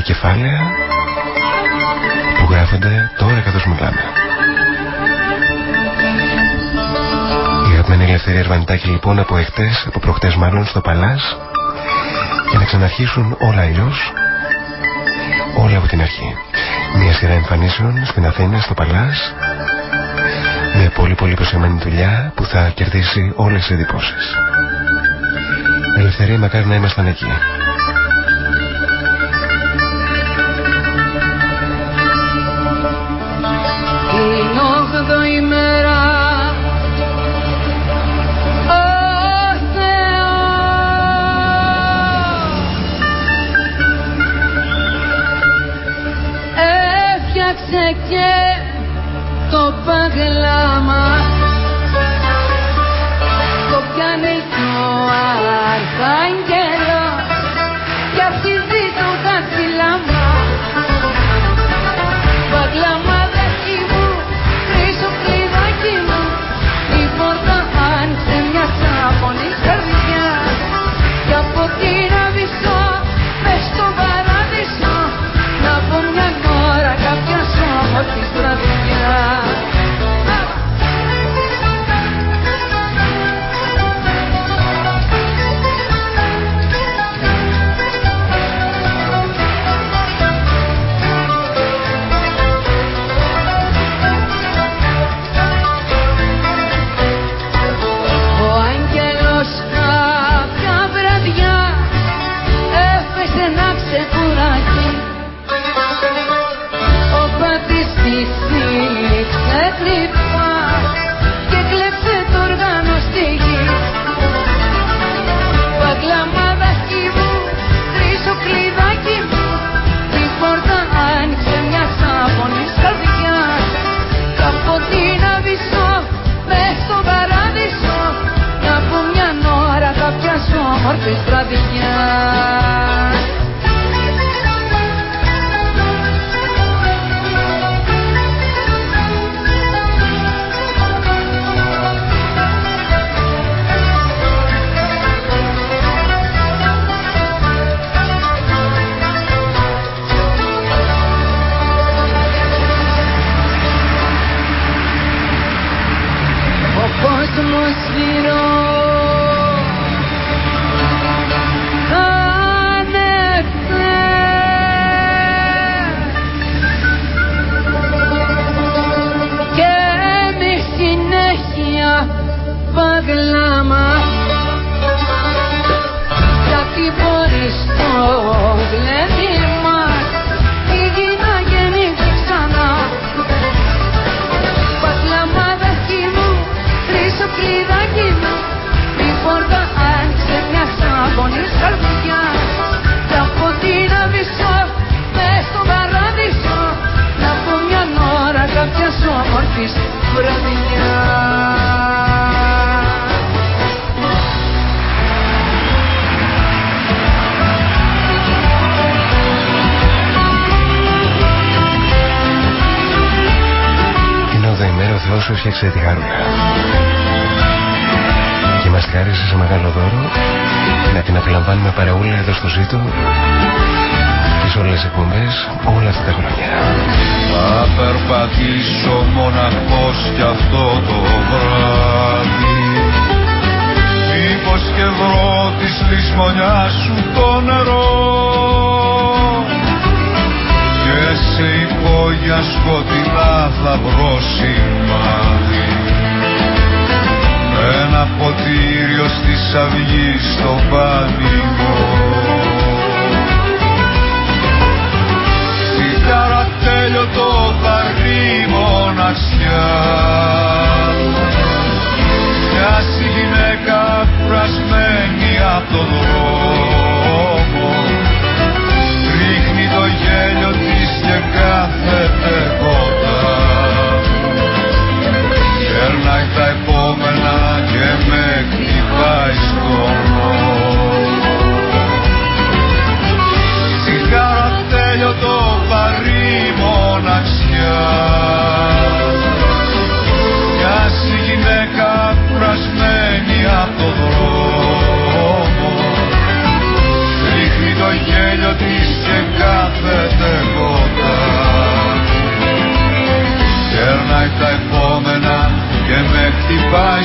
κεφάλαια που γράφονται τώρα καθώς μιλάμε. Η αγαπημένη Ελευθερία Ερβανιτάκη λοιπόν από εχθές, από προχτές μάλλον στο Παλάς για να ξαναρχίσουν όλα αλλιώς, όλα από την αρχή. Μια σειρά εμφανίσεων στην Αθήνα, στο Παλάς μια πολύ πολύ προσεμένη δουλειά που θα κερδίσει όλες τις εντυπώσεις. Ελευθερία μακάρι να ήμασταν εκεί. πατήσω μοναχός κι αυτό το βράδυ. Δίχως και βρω της λησμονιάς σου το νερό. Και σε υπόγεια σκοτεινά θα βρω σημάδι. Ένα ποτήριο στη αυγή στο πανηγό Σιγάρα τέλειωτο μοναξιά Μια γυναίκα φρασμένη από τον δρόμο. Τα επόμενα και με χτυπάει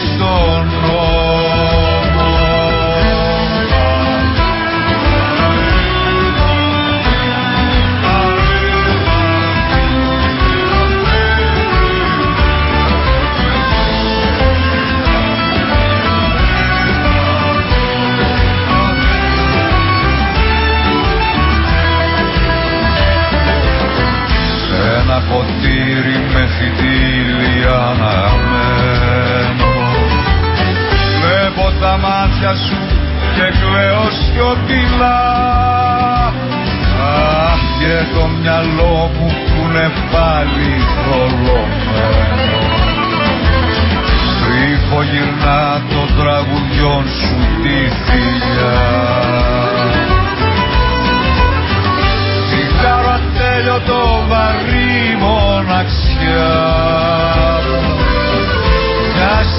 μάτια σου και κλαίω σιωπηλά Αχ και το μυαλό μου που είναι πάλι θολωμένο Στρίφω γυρνά το τραγουδιόν σου τη θηλιά Σιγάρο ατέλειωτο βαρύ μοναξιά. Μοιάζει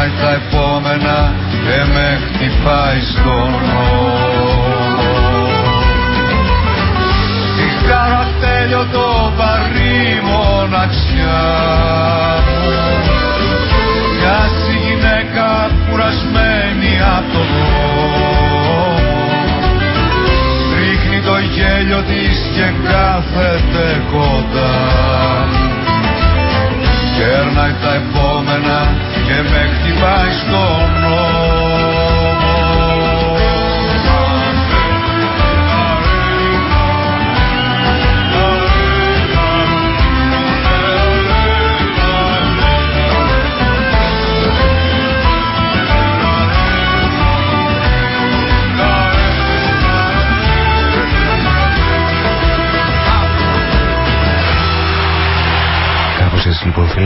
Κέρνάει τα επόμενα και με χτυπάει στον νόμο Σιγάρα τέλειωτο βαρύ μοναξιά. Μου Μοιάζει γυναίκα κουρασμένη από το δρόμο Ρίχνει το γέλιο της και κάθεται κοντά. Κέρνάει τα επόμενα και με χτυπάει στον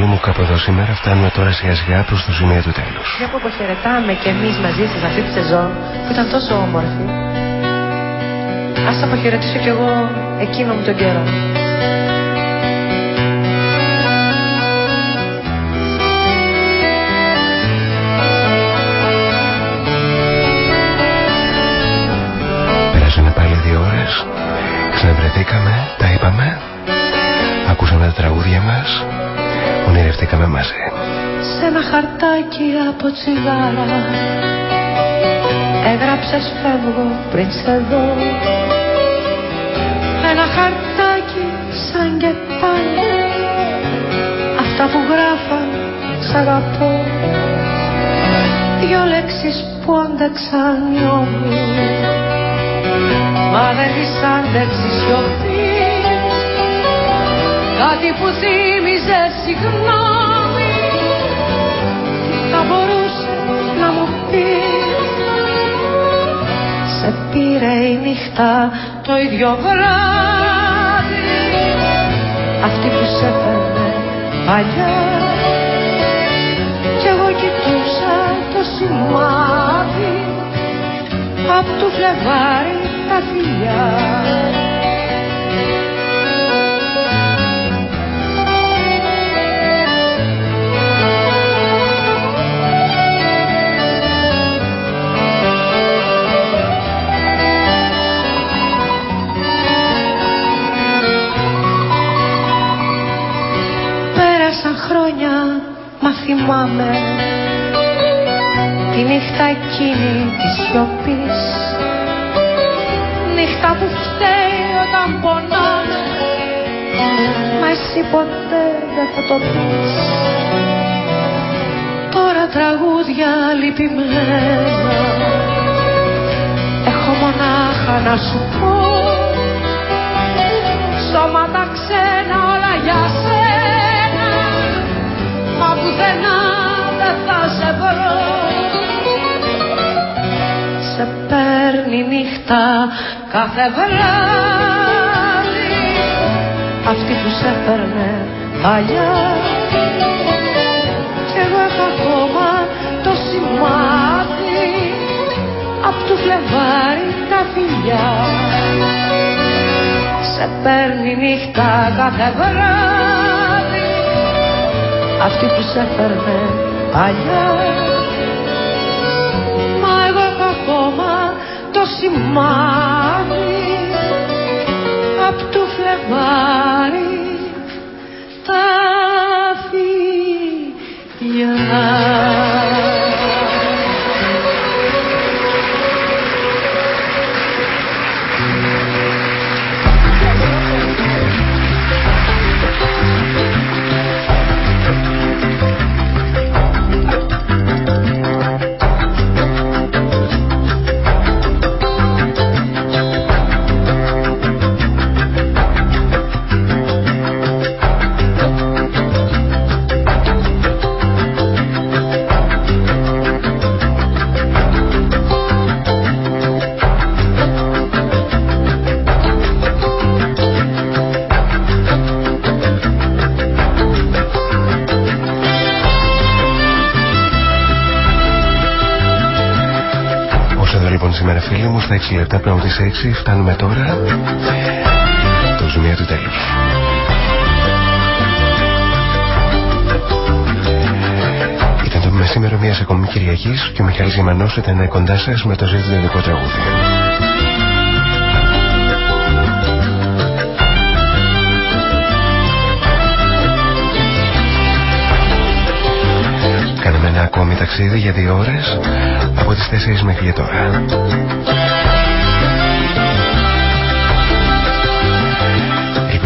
έτσι λοιπόν φίλοι μου, κάπου εδώ σήμερα φτάνουμε τώρα σιγά σιγά προς το σημείο του τέλους. Μια που αποχαιρετάμε και εμείς μαζί σας αυτή τη σεζόν που ήταν τόσο όμορφη. Ας αποχαιρετήσω κι εγώ εκείνο μου τον καιρό. Πέρασαν πάλι δύο ώρες, ξαναβρεθήκαμε, τα είπαμε, ακούσαμε τα τραγούδια μας, ονειρευτήκαμε μαζί. σε ένα χαρτάκι από τσιγάρα. Έγραψες φεύγω πριν σε δω Ένα χαρτάκι σαν και πάλι. Αυτά που γράφαν σ' αγαπώ. Δυο λέξεις που άντεξαν οι όμοι Μα δεν τις άντεξε η σιωπή Κάτι που θύμιζε συγγνώμη θα μπορούσε να μου πει; Σε πήρε η νύχτα το ίδιο βράδυ. Αυτή που σε έπαιρνε παλιά. Κι εγώ κοιτούσα το σημάδι Απ' του φλεβάρι τα φιλιά θυμάμαι Τη νύχτα εκείνη της σιωπής. Νύχτα που φταίει όταν πονάμε. Μα εσύ ποτέ δεν θα το πεις. Τώρα τραγούδια λυπημένα. Έχω μονάχα να σου πω. Σώματα ξένα πουθενά δεν θα σε βρω. Σε παίρνει νύχτα κάθε βράδυ. Αυτή που σε έπαιρνε παλιά. Κι εγώ έχω ακόμα το σημάδι Απ' του φλεβάρι τα φιλιά. Σε παίρνει νύχτα κάθε βράδυ αυτή που σε έφερνε παλιά. Μα εγώ έχω ακόμα το σημάδι απ' του φλεβάρι. Τα φιλιά λεπτά πριν τις 6 φτάνουμε τώρα το σημείο του τέλους. Ήταν το μεσήμερο μιας ακόμη Κυριακής και ο Μιχάλης Γεμανός ήταν κοντά σας με το ζήτητο τραγούδι. Κάναμε ένα ακόμη ταξίδι για δύο ώρες από τις 4 μέχρι τώρα.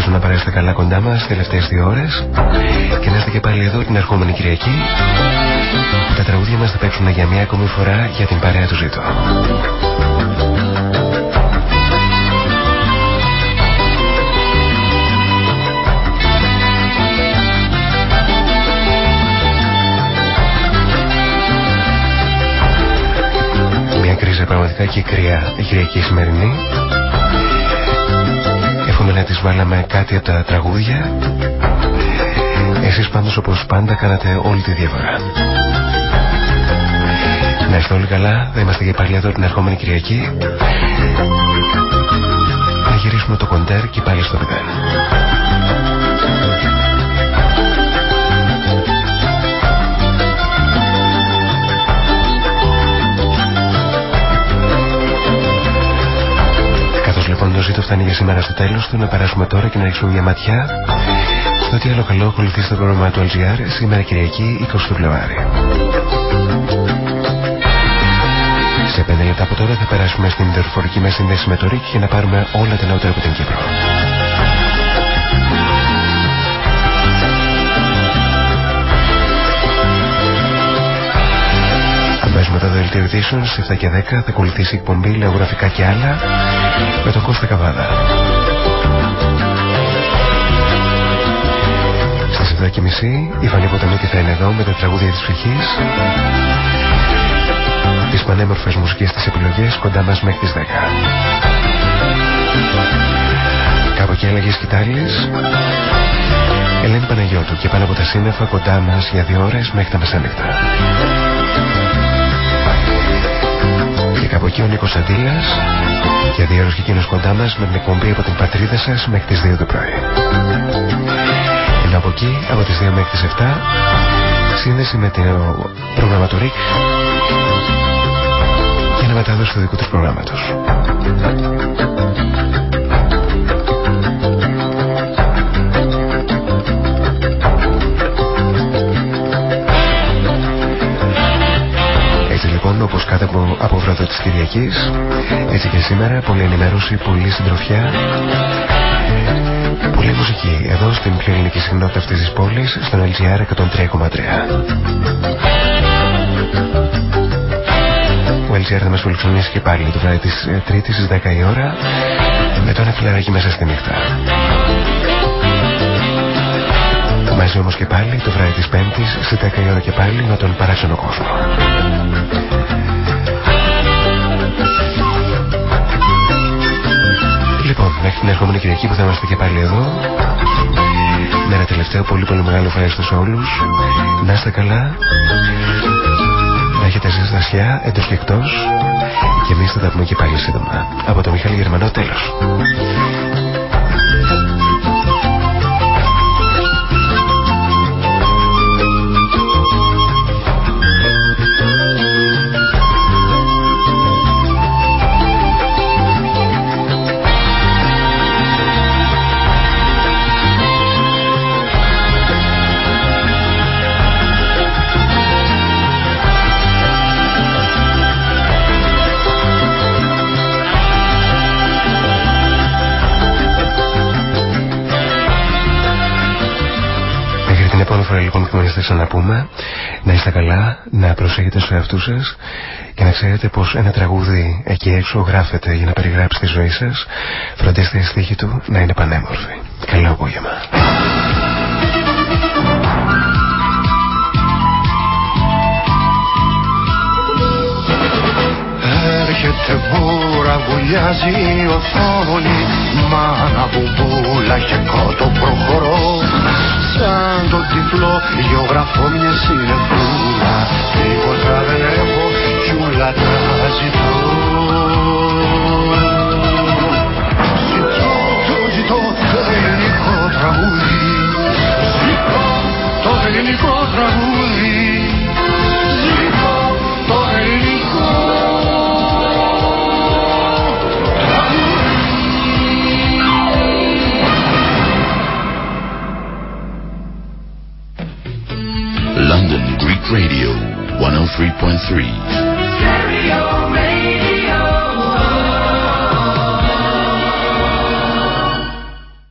Ελπίζω να περάσετε καλά κοντά μας τις τελευταίες δύο ώρες και να είστε και πάλι εδώ την ερχόμενη Κυριακή. Τα τραγούδια μας θα παίξουν για μια ακόμη φορά για την παρέα του ζήτω. κρίζα πραγματικά και κρύα η Κυριακή σημερινή. Εύχομαι να τις βάλαμε κάτι από τα τραγούδια. Εσείς πάντως όπως πάντα κάνατε όλη τη διαφορά. Να είστε όλοι καλά, θα είμαστε και πάλι εδώ την ερχόμενη Κυριακή. Να γυρίσουμε το κοντέρ και πάλι στο μηδέν. Το ζήτο φτάνει για σήμερα στο τέλος του να περάσουμε τώρα και να ρίξουμε μια ματιά στο τι άλλο καλό ακολουθεί στο πρόγραμμα του LGR σήμερα Κυριακή 20 Φλεβάρι. Σε 5 λεπτά από τώρα θα περάσουμε στην δορυφορική μας σύνδεση με το ΡΙΚ για να πάρουμε όλα τα νεότερα από την Κύπρο. Αμέσως μετά το δελτίο ειδήσεων στις 7 και 10 θα ακολουθήσει η εκπομπή λεωγραφικά και άλλα με τον Κώστα Καβάδα. Στις 7 και μισή η Φανή Ποταμίτη θα είναι εδώ με τα τραγούδια της ψυχής τις πανέμορφες μουσικές της επιλογές κοντά μας μέχρι τις 10. Κάπου εκεί έλεγε Σκητάλης Ελένη Παναγιώτου και πάνω από τα σύννεφα κοντά μας για δύο ώρες μέχρι τα μεσάνυχτα. Και κάπου εκεί ο Νίκος Αντίλας για δύο ώρες και εκείνος κοντά μας με την εκπομπή από την πατρίδα σας μέχρι τις 2 το πρωί. Ενώ από εκεί, από τις 2 μέχρι τις 7, σύνδεση με το πρόγραμμα του ΡΙΚ για να μετάδοση του δικού του προγράμματος. Όπως κάθε από, από βράδυ της Κυριακής. Έτσι και σήμερα πολλή ενημέρωση, πολλή συντροφιά Πολλή μουσική. Εδώ στην πιο ελληνική συχνότητα αυτής της πόλης στον LGR 103,3 Ο LGR θα μας φιλοξενήσει και πάλι το βράδυ της ε, Τρίτης στις 10 η ώρα με το ένα φιλαράκι μέσα στη νύχτα. Μαζί όμως και πάλι το βράδυ της Πέμπτης στις 10 η ώρα και πάλι με τον παράξενο κόσμο Λοιπόν, μέχρι την ερχόμενη Κυριακή που θα είμαστε και πάλι εδώ. Με ένα τελευταίο πολύ πολύ μεγάλο ευχαριστώ σε όλους. Να είστε καλά. Να έχετε ζεστασιά εντός και εκτός. Και εμείς θα τα πούμε και πάλι σύντομα. Από το Μιχάλη Γερμανό, τέλος. Λοιπόν που μας να πούμε να είστε καλά, να προσέχετε στους εαυτούς σας και να ξέρετε πως ένα τραγούδι εκεί έξω γράφεται για να περιγράψει τη ζωή σας φροντίστε η στίχη του να είναι πανέμορφη. Καλό απόγευμα. Έρχεται μπούρα, βουλιάζει η οθόνη Μάνα μπουμπούλα και κότο προχωρώ Σαν το τυφλό γεωγραφώ μια συνεφούλα. Τίποτα δεν έχω κι ούλα τα ζητώ. Ζητώ, ζητώ το ελληνικό τραγούδι. Ζητώ το ελληνικό τραγούδι 103.3.